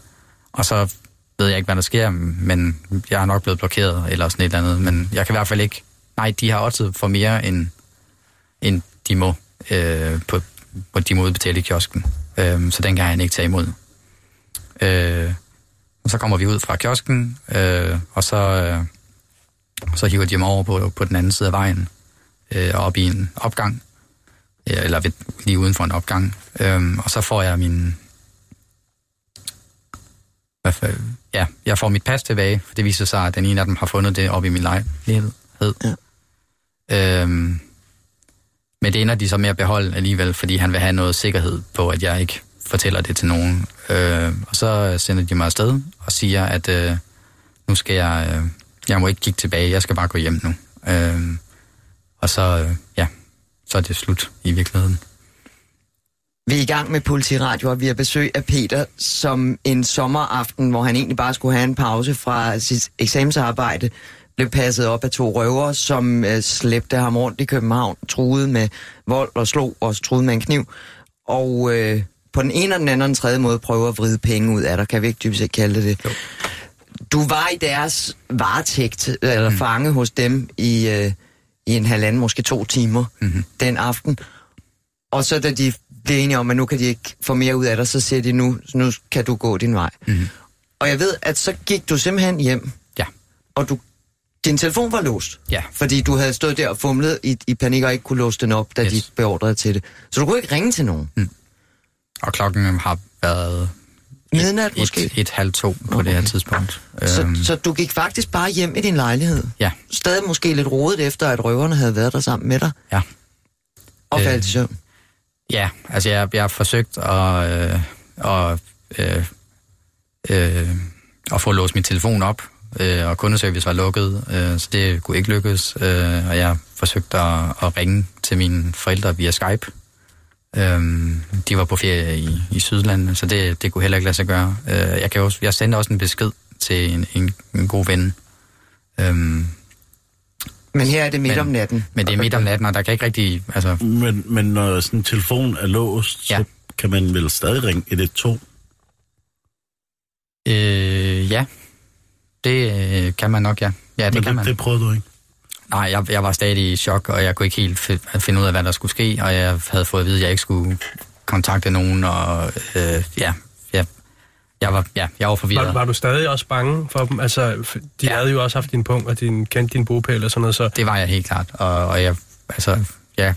og så ved jeg ikke, hvad der sker, men jeg er nok blevet blokeret eller sådan et eller andet. Men jeg kan i hvert fald ikke... Nej, de har oddset for mere, end, end de må, øh, på, på de må udbetale i kiosken. Øh, så den kan han ikke tage imod. Øh, og så kommer vi ud fra kiosken, øh, og så, øh, så hiver de mig over på, på den anden side af vejen, øh, op i en opgang, øh, eller ved, lige uden for en opgang. Øh, og så får jeg min... Hvad for, ja, jeg får mit pas tilbage, for det viser sig, at den ene af dem har fundet det op i min lejlighed. Ja. Øhm, men det ender de så med at beholde alligevel, fordi han vil have noget sikkerhed på, at jeg ikke fortæller det til nogen. Øh, og så sender de mig afsted og siger, at øh, nu skal jeg, øh, jeg må ikke kigge tilbage, jeg skal bare gå hjem nu. Øh, og så, øh, ja, så er det slut i virkeligheden. Vi er i gang med Politiradio, og vi har besøg af Peter, som en sommeraften, hvor han egentlig bare skulle have en pause fra sit eksamensarbejde, blev passet op af to røvere, som øh, slæbte ham rundt i København, truede med vold og slog og truede med en kniv. Og øh, på den ene og den anden og den tredje måde prøver at vride penge ud af dig, kan vi ikke typisk kalde det det. Jo. Du var i deres varetægt, eller mm. fange hos dem i, øh, i en halvanden, måske to timer Mhm. den aften. Og så da de bliver enige om, at nu kan de ikke få mere ud af dig, så siger de, nu, nu kan du gå din vej. Mhm. Og jeg ved, at så gik du simpelthen hjem, Ja, og du, din telefon var låst. ja, Fordi du havde stået der og fumlet i, i panik og ikke kunne låse den op, da yes. De beordrede til det. Så du kunne ikke ringe til nogen. Og klokken har været Midnat måske. et, et halv to på det her tidspunkt. Så, Øhm, så du gik faktisk bare hjem i din lejlighed. Ja, Stadig måske lidt rodet efter, at røverne havde været der sammen med dig. ja. Og Øh, faldt i søvn. Ja, altså jeg, jeg har forsøgt at, øh, at, øh, øh, at få låst min telefon op, øh, og kundeservice var lukket, øh, så det kunne ikke lykkes. Øh, og jeg forsøgte at, at ringe til mine forældre via Skype. Øh, de var på ferie i, i Sydlandet, så det, det kunne heller ikke lade sig gøre. Øh, jeg, kan også, jeg sendte også en besked til en, en, en god ven. Øh, Men her er det midt Men- om natten. men det er midt om natten, og der kan ikke rigtig... Altså, Men, men når sådan en telefon er låst, Ja. så kan man vel stadig ringe 112? øh, ja, det øh, kan man nok, ja. Ja, det men kan man. det, det prøvede du ikke? Nej, jeg, jeg var stadig i chok, og jeg kunne ikke helt fi- finde ud af, hvad der skulle ske, og jeg havde fået at vide, at jeg ikke skulle kontakte nogen, og øh, ja, ja, jeg var, ja, jeg var forvirret. Var, var du stadig også bange for dem? Altså, de Ja. havde jo også haft din punkt, og din, kendt din bogpæl og sådan noget, så Det var jeg helt klart, og, og jeg, altså, ja,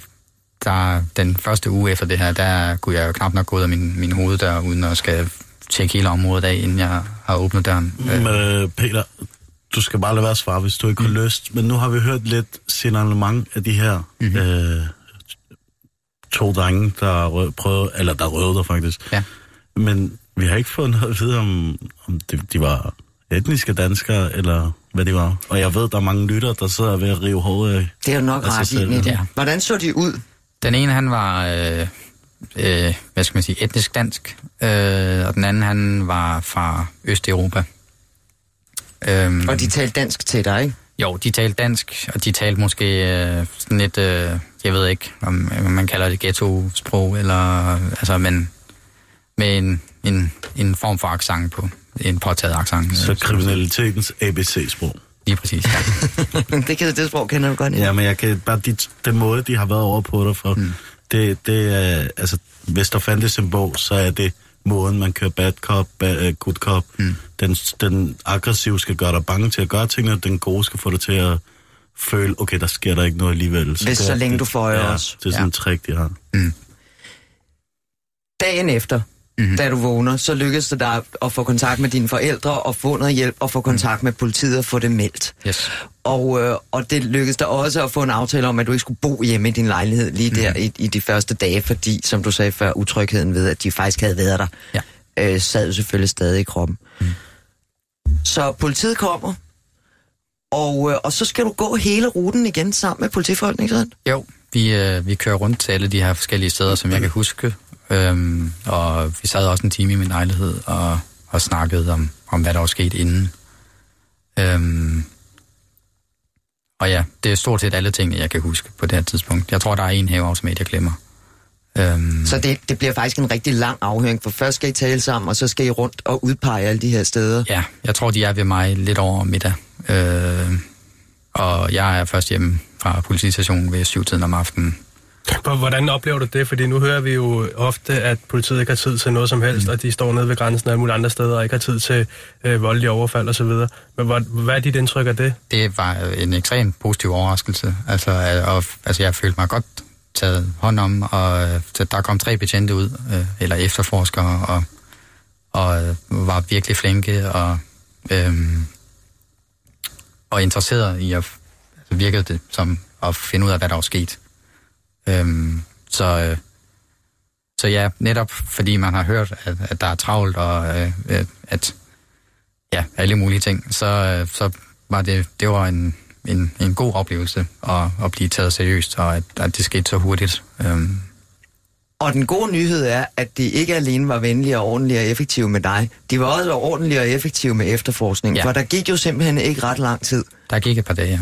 der, den første uge efter det her, der kunne jeg jo knap nok gå ud af min, min hoved der, uden at skal tjekke hele området af, inden jeg har åbnet døren. Øh, Peter, du skal bare lade være at svare, hvis du ikke har lyst. Men nu har vi hørt lidt signalement af de her mm-hmm. øh, to drenge, der rø- prøvede, eller der røvede dig faktisk. Ja. Men vi har ikke fået noget at vide om, om de, de var etniske danskere, eller hvad de var. Og jeg ved, der er mange lyttere, der sidder ved at rive hovedet af. Det er jo nok ret i, Nitti. ja. Hvordan så de ud? Den ene, han var, øh, øh, hvad skal man sige, etnisk dansk, øh, og den anden, han var fra Østeuropa. Øhm, Og de talte dansk til dig, ikke? Jo, de talte dansk, og de talte måske øh, sådan lidt, øh, jeg ved ikke, om om man kalder det ghetto-sprog, eller, altså, men med en, en, en form for accent på, en påtaget accent. Så øh, kriminalitetens ABC-sprog. Lige præcis, ja. det, kan, det sprog kender du godt, Ja, men jeg kan bare de, den måde, de har været over på dig for, mm. det, det er, altså, hvis der fandtes en bog, så er det måden, man kører bad cop, bad, uh, good cop. Mm. Den, den aggressive skal gøre dig bange til at gøre tingene, og den gode skal få dig til at føle, okay, der sker der ikke noget alligevel. Hvis det, så længe det, du får øje ja, også. det er sådan Ja. en trick, de har. Dagen efter, mm-hmm. da du vågner, så lykkedes det dig at få kontakt med dine forældre og få noget hjælp og få kontakt med politiet og få det meldt. Yes. Og, øh, og det lykkedes dig også at få en aftale om, at du ikke skulle bo hjemme i din lejlighed lige der i, i de første dage, fordi, som du sagde før, utrygheden ved, at de faktisk havde været der, Ja. øh, sad jo selvfølgelig stadig i kroppen. Mm. Så politiet kommer, og, øh, og så skal du gå hele ruten igen sammen med sandt? Jo, vi, øh, vi kører rundt til alle de her forskellige steder, som jeg kan huske. Øhm, og vi sad også en time i min lejlighed og, og snakkede om, om, hvad der var sket inden. Øhm, og ja, det er stort set alle tingene, jeg kan huske på det her tidspunkt. Jeg tror, der er en haveautomat, jeg glemmer. Øhm, Så det, det bliver faktisk en rigtig lang afhøring, for først skal I tale sammen, og så skal I rundt og udpege alle de her steder. Ja, jeg tror, de er ved mig lidt over middag. Øh, og jeg er først hjemme fra politistationen ved syvtiden om aftenen. Hvor- Hvordan oplever du det? Fordi nu hører vi jo ofte, at politiet ikke har tid til noget som helst, mm. og de står nede ved grænsen og alle mulige andre steder, og ikke har tid til øh, voldelige overfald osv. Men hvor, hvad er dit indtryk af det? det var en ekstremt positiv overraskelse. Altså, øh, og, altså jeg følte mig godt taget hånd om, og øh, så der kom tre betjente ud, øh, eller efterforskere, og, og øh, var virkelig flinke, og, øh, og interesseret i at, altså virkede det som at finde ud af, hvad der var sket. Øh, så, øh, så ja, netop fordi man har hørt, at, at der er travlt, og øh, øh, at ja, alle mulige ting, så, øh, så var det, det var en, en, en god oplevelse at, at blive taget seriøst, og at, at det skete så hurtigt. Øhm, Og den gode nyhed er, at de ikke alene var venlige og ordentlige og effektive med dig. De var også ordentlige og effektive med efterforskning. Ja. For der gik jo simpelthen ikke ret lang tid. der gik et par dage, ja.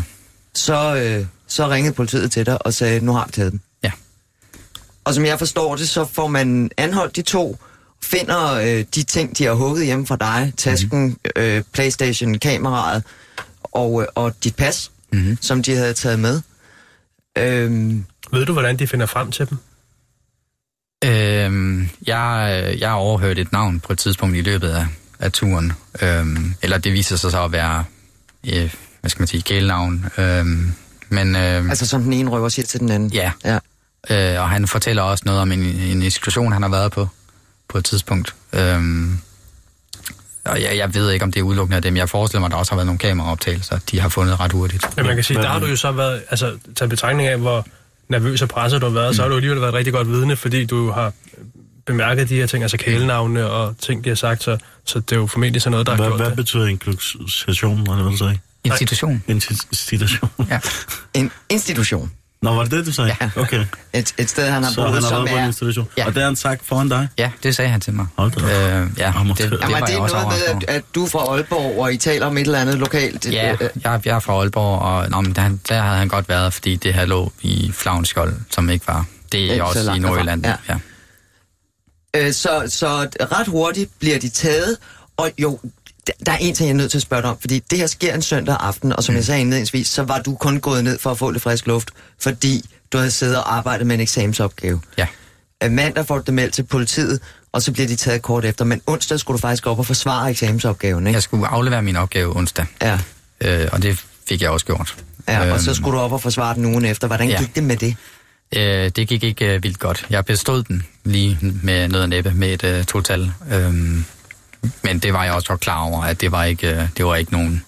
Så, øh, så ringede politiet til dig og sagde, nu har vi taget dem. Og som jeg forstår det, så får man anholdt de to, finder øh, de ting, de har hugget hjemme fra dig, tasken, Mhm. øh, Playstation, kameraet og, øh, og dit pas, Mhm. mm-hmm. som de havde taget med. Øhm, Ved du, hvordan de finder frem til dem? Øhm, jeg, jeg har overhørt et navn på et tidspunkt i løbet af, af turen. Øhm, eller det viser sig så at være, øh, hvad skal man sige, kælenavn. Øhm, men øhm, altså som den ene røver siger til den anden. ja, ja. Øh, og han fortæller også noget om en, en institution, han har været på på et tidspunkt. Øhm, og jeg, jeg ved ikke, om det er udelukkende af dem. Jeg forestiller mig, at der også har været nogle kameraoptagelser, de har fundet ret hurtigt. Men man kan sige, der har du jo så været, altså taget betragtning af, hvor nervøs og presset du har været, mm. så har du alligevel været et rigtig godt vidne, fordi du har bemærket de her ting, altså kælenavne og ting, de har sagt, så, så det er jo formentlig sådan noget, der har Hvad, gjort hvad det. betyder inklusion, eller hvad du sagde? Institution. Institution. Ja. En institution. Nå, var det det, du sagde? Ja. Okay. Et, et sted, han har boet, han har som er... institution. Ja. Og det har han sagt foran dig? Ja, det sagde han til mig. Hold da. Øh, ja, Jamen, det, det, det Jamen, var det jeg er noget med, at, at du er fra Aalborg, og I taler om et eller andet lokalt. Ja, Øh, jeg, jeg er fra Aalborg, og nå, men der, der havde han godt været, fordi det her lå i Flavnskjold, som ikke var. Det er så også i Nordjylland. ja. Ja. Øh, så, så ret hurtigt bliver de taget, og jo, der- der er en ting, jeg er nødt til at spørge dig om, fordi det her sker en søndag aften, og som mm. jeg sagde indledningsvis, så var du kun gået ned for at få lidt frisk luft, fordi du havde siddet og arbejdet med en eksamensopgave. ja. Øh, mandag får du det meldt til politiet, og så bliver de taget kort efter, men onsdag skulle du faktisk op og forsvare eksamensopgaven, ikke? Jeg skulle aflevere min opgave onsdag, Ja, øh, og det fik jeg også gjort. ja og så Øhm, skulle du op og forsvare den ugen efter. Hvordan ja. gik det med det? Øh, det gik ikke øh, vildt godt. Jeg bestod den lige med noget af næppe med et øh, total. Øhm, men det var jeg også godt klar over, at det var ikke, øh, det var ikke nogen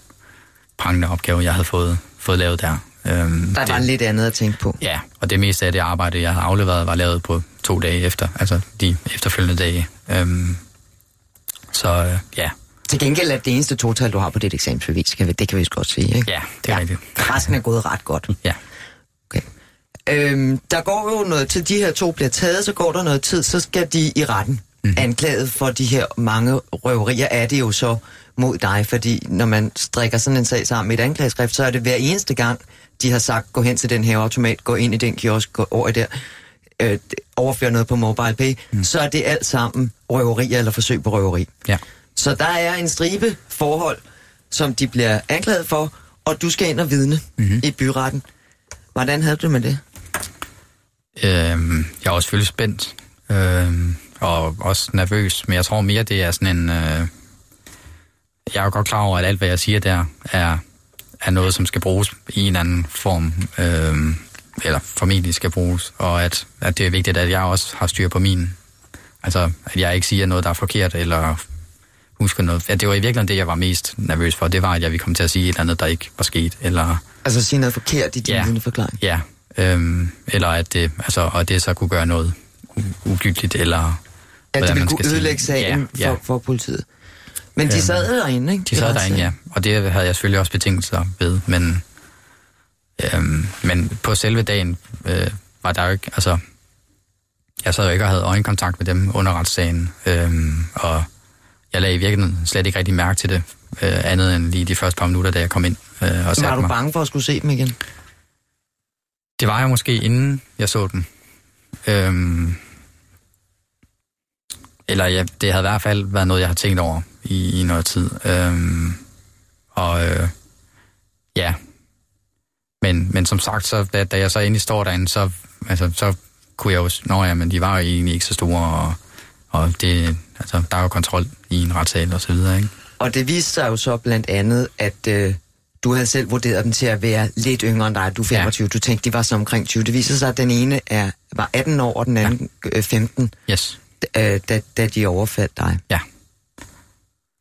prangende opgave, jeg havde fået, fået lavet der. Øhm, Der det, var lidt andet at tænke på. Ja, og det meste af det arbejde, jeg havde afleveret, var lavet på to dage efter, altså de efterfølgende dage. Øhm, så øh, ja, Til gengæld er det eneste total, du har på dit eksamensbevis, kan vi, det kan vi godt sige, ikke? ja, det er ja. rigtigt. Resten er gået ret godt. Ja. Okay. Øhm, der går jo noget til, de her to bliver taget, så går der noget tid, så skal de i retten. Mm. Anklaget for de her mange røverier er det jo så mod dig, fordi når man strikker sådan en sag sammen med et anklageskrift, så er det hver eneste gang, de har sagt, gå hen til den her automat, gå ind i den kiosk, gå over i der, øh, overfør noget på MobilePay, mm. så er det alt sammen røverier eller forsøg på røveri. Ja. Så der er en stribe forhold, som de bliver anklaget for, og du skal ind og vidne mm-hmm. i byretten. Hvordan havde du med det? Øhm, jeg var selvfølgelig spændt, øhm, og også nervøs, men jeg tror mere, det er sådan en... Øh, jeg er jo godt klar over, at alt, hvad jeg siger der, er, er noget, som skal bruges i en anden form, øhm, eller formentlig skal bruges, og at, at det er vigtigt, at jeg også har styr på min... Altså, at jeg ikke siger noget, der er forkert, eller husker noget. Ja, det var i virkeligheden det, jeg var mest nervøs for. Det var, at jeg ville komme til at sige et eller andet, der ikke var sket, eller... Altså sige noget forkert i din Ja. yeah. forklaring. Ja, øhm, eller at det, altså, og det så kunne gøre noget ugyldigt, eller At hvordan det ville kunne ødelægge sagen ja, ja. For, for politiet. Men de Øhm, sad derinde, ikke? De sad derinde, ja. Og det havde jeg selvfølgelig også betingelser ved, men, øhm, men på selve dagen øh, var der jo ikke, altså, jeg sad jo ikke og havde øjenkontakt med dem under retssagen, øhm, og jeg lagde i virkeligheden slet ikke rigtig mærke til det, øh, andet end lige de første par minutter, da jeg kom ind øh, og satte Var du mig. bange for at skulle se dem igen? Det var jeg måske inden jeg så den. Øhm, eller ja, det havde i hvert fald været noget, jeg har tænkt over i, i noget tid. Øhm, og øh, ja, men, men som sagt, så, da, da jeg så endelig står derinde, så, altså, så kunne jeg jo... Nå ja, men de var jo egentlig ikke så store, og, og det, altså, der er jo kontrol i en retssal og så videre, ikke? Og det viste sig jo så blandt andet, at øh, du havde selv vurderet dem til at være lidt yngre end dig. Du er 25, ja. du tænkte, de var så omkring 20. Det viser sig, at den ene er, var 18 år, og den anden ja. 15, Yes. Øh, da, da de overfaldt dig. Ja.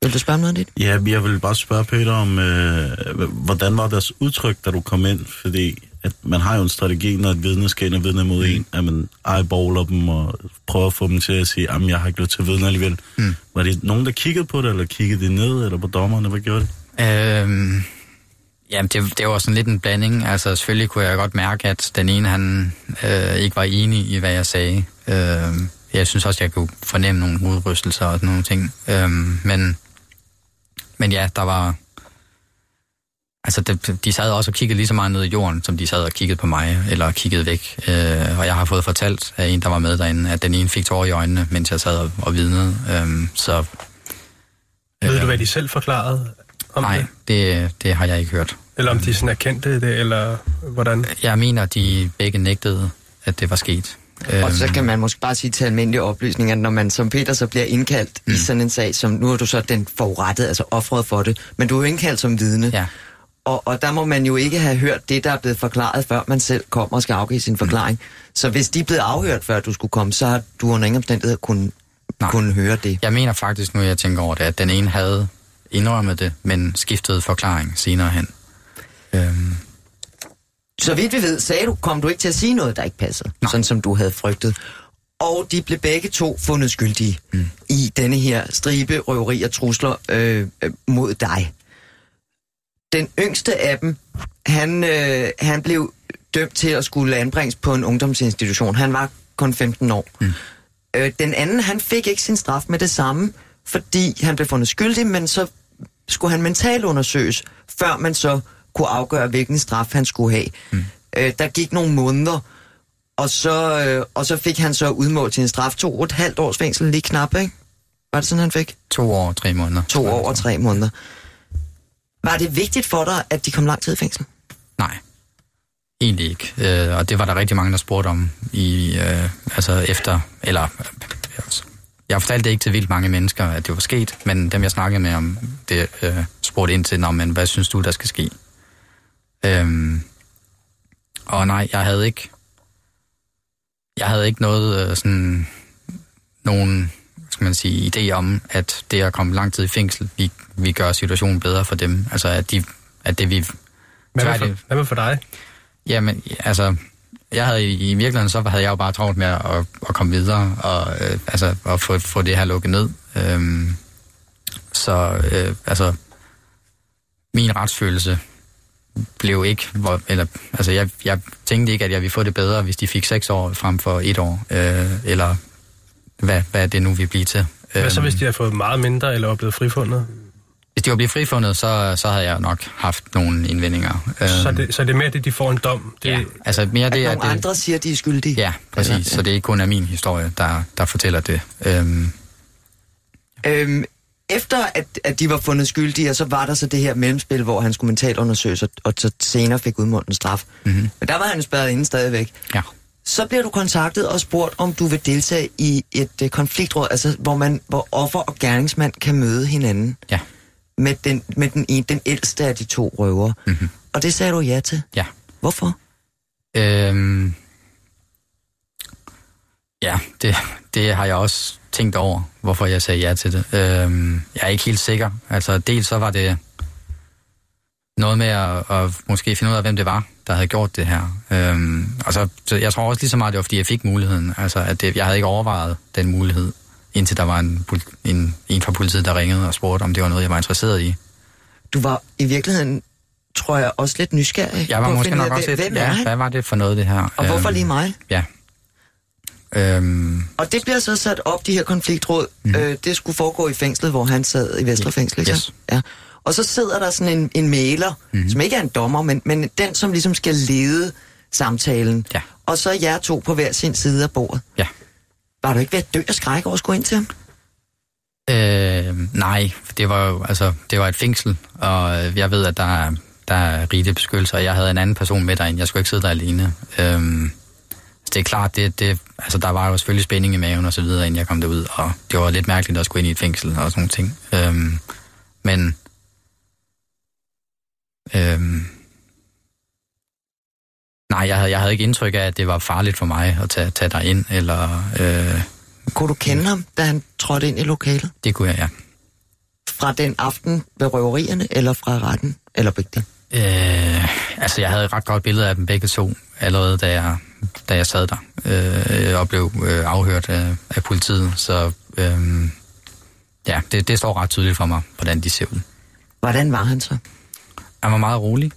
Vil du spørge om noget lidt? Ja, jeg vil bare spørge Peter om, øh, hvordan var deres udtryk, da du kom ind? Fordi at man har jo en strategi, når et vidne skal ind og vidne mod en, at man eyeballer dem og prøver at få dem til at sige, at jeg har ikke lyst til at vidne alligevel. Mm. Var det nogen, der kiggede på det, eller kiggede de ned, eller på dommerne? Hvad gjorde de? Øhm, jamen, det, det var sådan lidt en blanding. Altså, selvfølgelig kunne jeg godt mærke, at den ene, han øh, ikke var enig i, hvad jeg sagde. Øhm, jeg synes også, jeg kunne fornemme nogle udrystelser og sådan nogle ting. Øhm, men, men ja, der var... Altså, de, de sad også og kiggede lige så meget ned i jorden, som de sad og kiggede på mig, eller kiggede væk. Øh, og jeg har fået fortalt af en, der var med derinde, at den ene fik tårer i øjnene, mens jeg sad og, og vidnede. Øhm, så... Ved du, hvad de selv forklarede om Nej, det? det, det har jeg ikke hørt. Eller om de sådan erkendte det, eller hvordan? Jeg mener, de begge nægtede, at det var sket. Øhm, Og så kan man måske bare sige til almindelig oplysning, at når man som Peter så bliver indkaldt mm. i sådan en sag, som nu er du så den forurettede, altså offret for det, men du er jo indkaldt som vidne. Ja, Og, og der må man jo ikke have hørt det, der er blevet forklaret, før man selv kommer og skal afgive sin forklaring. Mm. Så hvis de er blevet afhørt, før du skulle komme, så har du under ingen omstændighed kunne, Nej. kunne høre det. jeg mener faktisk nu, jeg tænker over det, at den ene havde indrømmet det, men skiftede forklaring senere hen. Øhm, Så vidt vi ved, sagde du, kom du ikke til at sige noget, der ikke passede, Nej. sådan som du havde frygtet. og de blev begge to fundet skyldige mm. i denne her stribe røveri og trusler øh, øh, mod dig. Den yngste af dem, han, øh, han blev dømt til at skulle anbringes på en ungdomsinstitution. Han var kun 15 år. Mm. Øh, den anden, han fik ikke sin straf med det samme, fordi han blev fundet skyldig, men så skulle han mentalundersøges, før man så kunne afgøre, hvilken straf han skulle have. Mm. Øh, der gik nogle måneder, og så, øh, og så fik han så udmålt sin straf. To og et halvt års fængsel, lige knap, ikke? Var det sådan, han fik? To år og tre måneder. To år og tre måneder. Var det vigtigt for dig, at de kom lang tid i fængsel? Nej, egentlig ikke. Øh, og det var der rigtig mange, der spurgte om i, øh, altså efter, eller jeg fortalte det ikke til vildt mange mennesker, at det var sket, men dem, jeg snakkede med om det, øh, spurgte ind til, men hvad synes du, der skal ske? Øhm, og nej, jeg havde ikke, jeg havde ikke noget øh, sådan, nogen, skal man sige, idé om, at det at komme lang tid i fængsel, vi, vi gør situationen bedre for dem. Altså, at, de, at det vi... Hvad med, for, hvad med for dig? Jamen, altså, jeg havde i, i virkeligheden, så havde jeg jo bare travlt med at, at, at komme videre, og øh, altså, at få, få det her lukket ned. Øhm, så, øh, altså, min retsfølelse blev ikke, hvor, eller, altså jeg, jeg tænkte ikke, at jeg ville få det bedre, hvis de fik seks år frem for et år, øh, eller hvad, hvad det nu vil blive til. Hvad så, hvis de har fået meget mindre, eller er blevet frifundet? Hvis de var blevet frifundet, så, så havde jeg nok haft nogle indvendinger. Så det, så det er mere det, de får en dom? Det... Ja, altså mere det, at nogle det, andre siger, de er skyldige? Ja, præcis. Eller, ja. Så det er ikke kun af min historie, der, der fortæller det. Øhm. Øhm, efter at, at de var fundet skyldige, og så var der så det her mellemspil, hvor han skulle mentalt undersøges, og, og så senere fik udmålt en straf. Mm-hmm. Men der var han spærret inde stadigvæk. Ja. Så bliver du kontaktet og spurgt, om du vil deltage i et uh, konfliktråd, altså hvor, man, hvor offer og gerningsmand kan møde hinanden. Ja. Med den, med den, en, den ældste af de to røver. Mm-hmm. Og det sagde du ja til? Ja. Hvorfor? Øhm, ja, det, det har jeg også tænkt over, hvorfor jeg sagde ja til det. Øhm, jeg er ikke helt sikker. Altså, dels så var det noget med at, at måske finde ud af, hvem det var, der havde gjort det her. Øhm, og så, så jeg tror også lige så meget, det var, fordi jeg fik muligheden. Altså, at det, jeg havde ikke overvejet den mulighed, indtil der var en, en, en fra politiet, der ringede og spurgte, om det var noget, jeg var interesseret i. Du var i virkeligheden, tror jeg, også lidt nysgerrig. Jeg var måske nok også lidt, hvem ja, hvad var det for noget, det her? Og hvorfor øhm, lige mig? Ja, Øhm, og det bliver så sat op, de her konfliktråd. Mm. Øh, det skulle foregå i fængslet, hvor han sad i Vesterfængsel, ikke yes. Ja. Og så sidder der sådan en, en mailer, mm. som ikke er en dommer, men, men den, som ligesom skal lede samtalen. Ja. Og så jer to på hver sin side af bordet. Ja. Var du ikke ved at dø af skræk over at skulle ind til ham? Øh, nej, det var jo altså, det var et fængsel, og jeg ved, at der er, der er rigtigt beskyttelse, og jeg havde en anden person med derinde. Jeg skulle ikke sidde der alene. Øh, det er klart, det, det, altså, der var jo selvfølgelig spænding i maven og så videre, inden jeg kom derud, og det var lidt mærkeligt at skulle ind i et fængsel og sådan nogle ting. Øhm, men øhm, nej, jeg havde, jeg havde ikke indtryk af, at det var farligt for mig at tage, tage dig ind, eller... Øh, kunne du kende ham, da han trådte ind i lokalet? Det kunne jeg, ja. Fra den aften ved røverierne, eller fra retten, eller begge? Øh, altså, jeg havde et ret godt billede af dem begge to, allerede da jeg, da jeg sad der øh, og blev øh, afhørt af, af politiet. Så øh, ja, det, det står ret tydeligt for mig, hvordan de ser ud. Hvordan var han så? Han var meget rolig.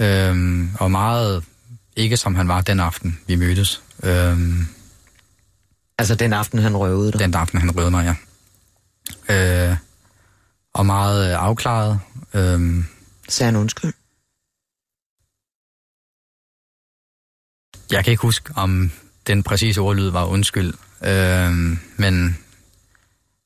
Øh, og meget ikke som han var den aften, vi mødtes. Øh, altså den aften, han røvede dig? Den aften, han røvede mig, ja. Øh, og meget øh, afklaret. Øh, Sagde han undskyld? Jeg kan ikke huske, om den præcise ordlyd var undskyld. Øh, men,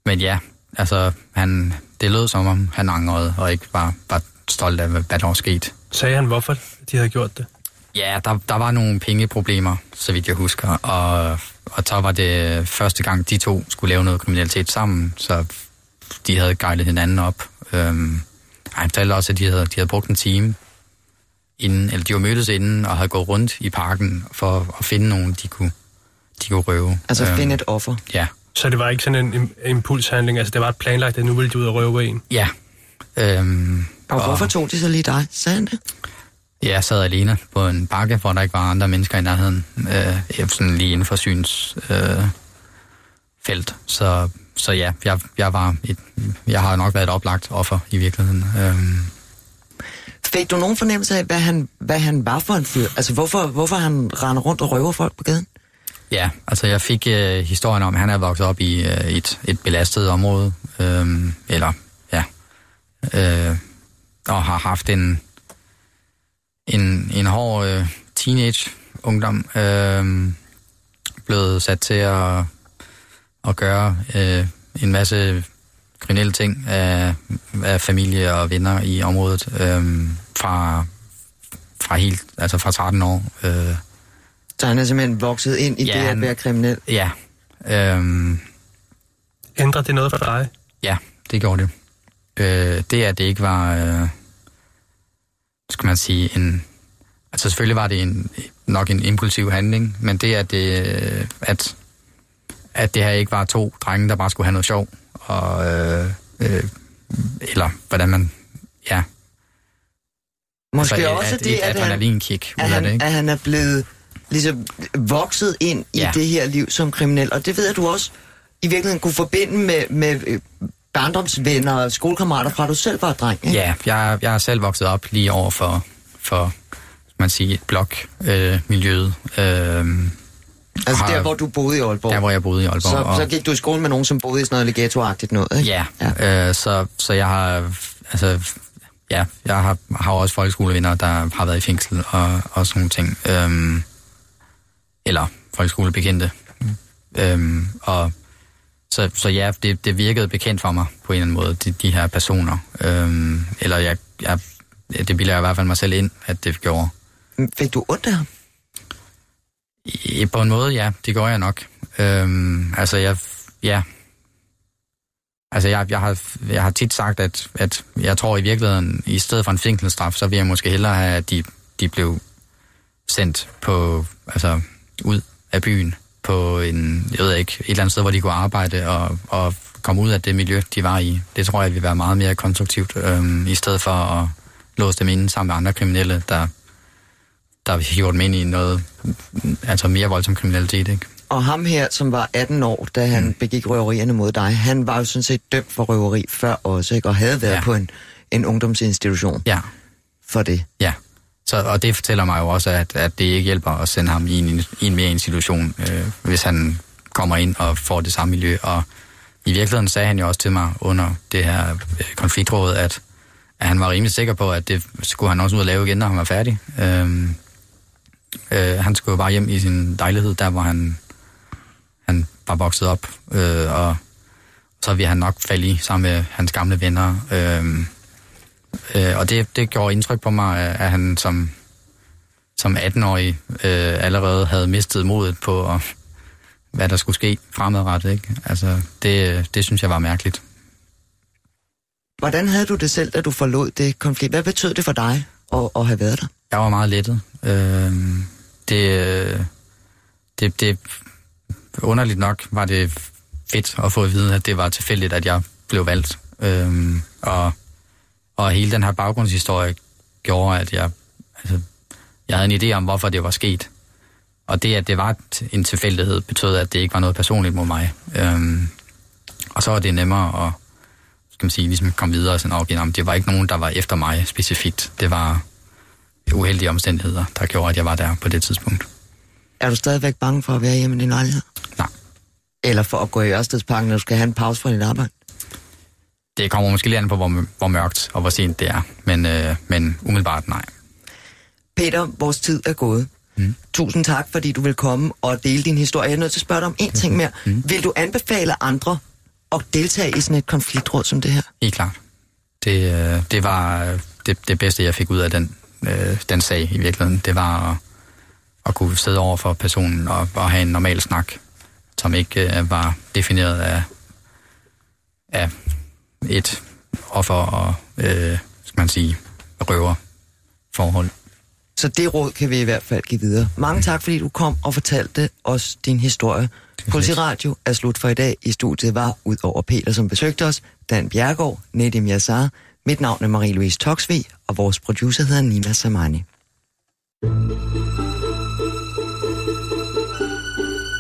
men ja, altså, han, det lød som om, han angrede, og ikke var, var stolt af, hvad der var sket. Sagde han, hvorfor de havde gjort det? Ja, der, der var nogle pengeproblemer, så vidt jeg husker. Og, og så var det første gang, de to skulle lave noget kriminalitet sammen, så de havde gejlet hinanden op. Øhm, han fortalte også, at de havde, de havde brugt en time inden, eller de var mødtes inden og havde gået rundt i parken for at finde nogen, de kunne, de kunne røve. Altså øhm, finde et offer? Ja. Så det var ikke sådan en impulshandling, altså det var et planlagt, at nu ville de ud og røve en? Ja. Øhm, og, og hvorfor tog de så lige dig? Sagde han det? Jeg sad alene på en bakke, hvor der ikke var andre mennesker i nærheden, øh, sådan lige inden for syns øh, felt. Så, så ja, jeg, jeg, var et, jeg har nok været et oplagt offer i virkeligheden. Øh, Fik du nogen fornemmelse af, hvad han, hvad han var for en fyr? Altså, hvorfor, hvorfor han render rundt og røver folk på gaden? Ja, altså jeg fik øh, historien om, at han er vokset op i øh, et, et belastet område, øh, eller ja, øh, og har haft en, en, en hård øh, teenage-ungdom, øh, blevet sat til at, at gøre øh, en masse kriminelle ting af, af familie og venner i området øh, fra, fra helt, altså fra 13 år. Øh, Så han er simpelthen vokset ind i Ja, det at være kriminel. ja, øh, Ændrer det noget for dig? Ja, det gjorde det. Øh, det, at det ikke var, øh, skal man sige, en... Altså selvfølgelig var det en, nok en impulsiv handling, men det, at det, øh, at, at det her ikke var to drenge, der bare skulle have noget sjov, og, øh, øh, eller hvordan man, ja, Måske altså, også at, det, at, han, adrenalinkick ud at, af han, det, ikke? at han er blevet ligesom vokset ind i Ja. det her liv som kriminel. Og det ved jeg, du også i virkeligheden kunne forbinde med, med øh, barndomsvenner og skolekammerater fra du selv var dreng. Ikke? Ja, jeg, jeg er selv vokset op lige over for, for man sige, et blokmiljøet. Øh, miljøet. øh, Altså har- der, hvor du boede i Aalborg. der, hvor jeg boede i Aalborg. så, og- så gik du i skole med nogen, som boede i sådan noget legato-agtigt noget, ikke? Ja, ja. Øh, så, så jeg har, altså, ja, jeg har, har også folkeskolevenner, der har været i fængsel og, og sådan nogle ting. Øhm, eller folkeskolebekendte. Øhm, og så, så ja, det, det virkede bekendt for mig på en eller anden måde, de, de her personer. Øhm, eller jeg, jeg, det bilder jeg i hvert fald mig selv ind, at det gjorde. Fik du ondt af ham? I, på en måde, ja, det gør jeg nok. Øhm, altså, jeg, ja. Altså, jeg, jeg, har, jeg har tit sagt, at, at jeg tror i virkeligheden, i stedet for en fængselsstraf, så vil jeg måske hellere have, at de, de blev sendt på, altså, ud af byen på en, jeg ved ikke, et eller andet sted, hvor de kunne arbejde og, og komme ud af det miljø, de var i. Det tror jeg vil være meget mere konstruktivt, øhm, i stedet for at låse dem inde sammen med andre kriminelle, der, der har gjort dem ind i noget, altså mere voldsom kriminalitet, ikke? Og ham her, som var 18 år, da han Mm. begik røverierne mod dig, han var jo sådan set dømt for røveri før også, ikke? Og havde været Ja. på en, en ungdomsinstitution Ja, for det. ja. Så, og det fortæller mig jo også, at, at det ikke hjælper at sende ham i en, i en mere institution, øh, hvis han kommer ind og får det samme miljø. Og i virkeligheden sagde han jo også til mig under det her øh, konfliktråd, at, at han var rimelig sikker på, at det skulle han også ud og lave igen, når han var færdig. Øh, øh, han skulle jo bare hjem i sin lejlighed, der hvor han var vokset op, øh, og så ville han nok falde i sammen med hans gamle venner. Øh, øh, og det, det gjorde indtryk på mig, at han som, som 18-årig øh, allerede havde mistet modet på, at, hvad der skulle ske fremadrettet. Ikke? Altså, det, det synes jeg var mærkeligt. Hvordan havde du det selv, da du forlod det konflikt? Hvad betød det for dig at, at have været der? Jeg var meget lettet. Øh, det, det, det, underligt nok var det fedt at få at vide, at det var tilfældigt, at jeg blev valgt. Øhm, og, og hele den her baggrundshistorie gjorde, at jeg, altså, jeg havde en idé om, hvorfor det var sket. Og det, at det var en tilfældighed, betød, at det ikke var noget personligt mod mig. Øhm, og så var det nemmere at skal man sige, ligesom komme videre og sådan, okay, jamen, men det var ikke nogen, der var efter mig specifikt. Det var uheldige omstændigheder, der gjorde, at jeg var der på det tidspunkt. Er du stadigvæk bange for at være hjemme i din lejlighed? Nej. Eller for at gå i Ørstedsparken, når du skal have en pause fra dit arbejde? Det kommer måske lidt an på, hvor, hvor mørkt og hvor sent det er, men, øh, men umiddelbart nej. Peter, vores tid er gået. Mm. Tusind tak, fordi du vil komme og dele din historie. Jeg er nødt til at spørge dig om en ting mere. Mm. Vil du anbefale andre at deltage i sådan et konfliktråd som det her? Helt klart. Det, øh, det var øh, det, det bedste, jeg fik ud af den, øh, den sag i virkeligheden. Det var at, at kunne sidde over for personen og, og have en normal snak, som ikke øh, var defineret af, af et offer og, øh, skal man sige, røver forhold. Så det råd kan vi i hvert fald give videre. Mange tak, fordi du kom og fortalte os din historie. Politiradio er slut for i dag. I studiet var, ud over Peter, som besøgte os, Dan Bjergård, Nedim Yassar. Mit navn er Marie-Louise Toksvig, og vores producer hedder Nina Samani.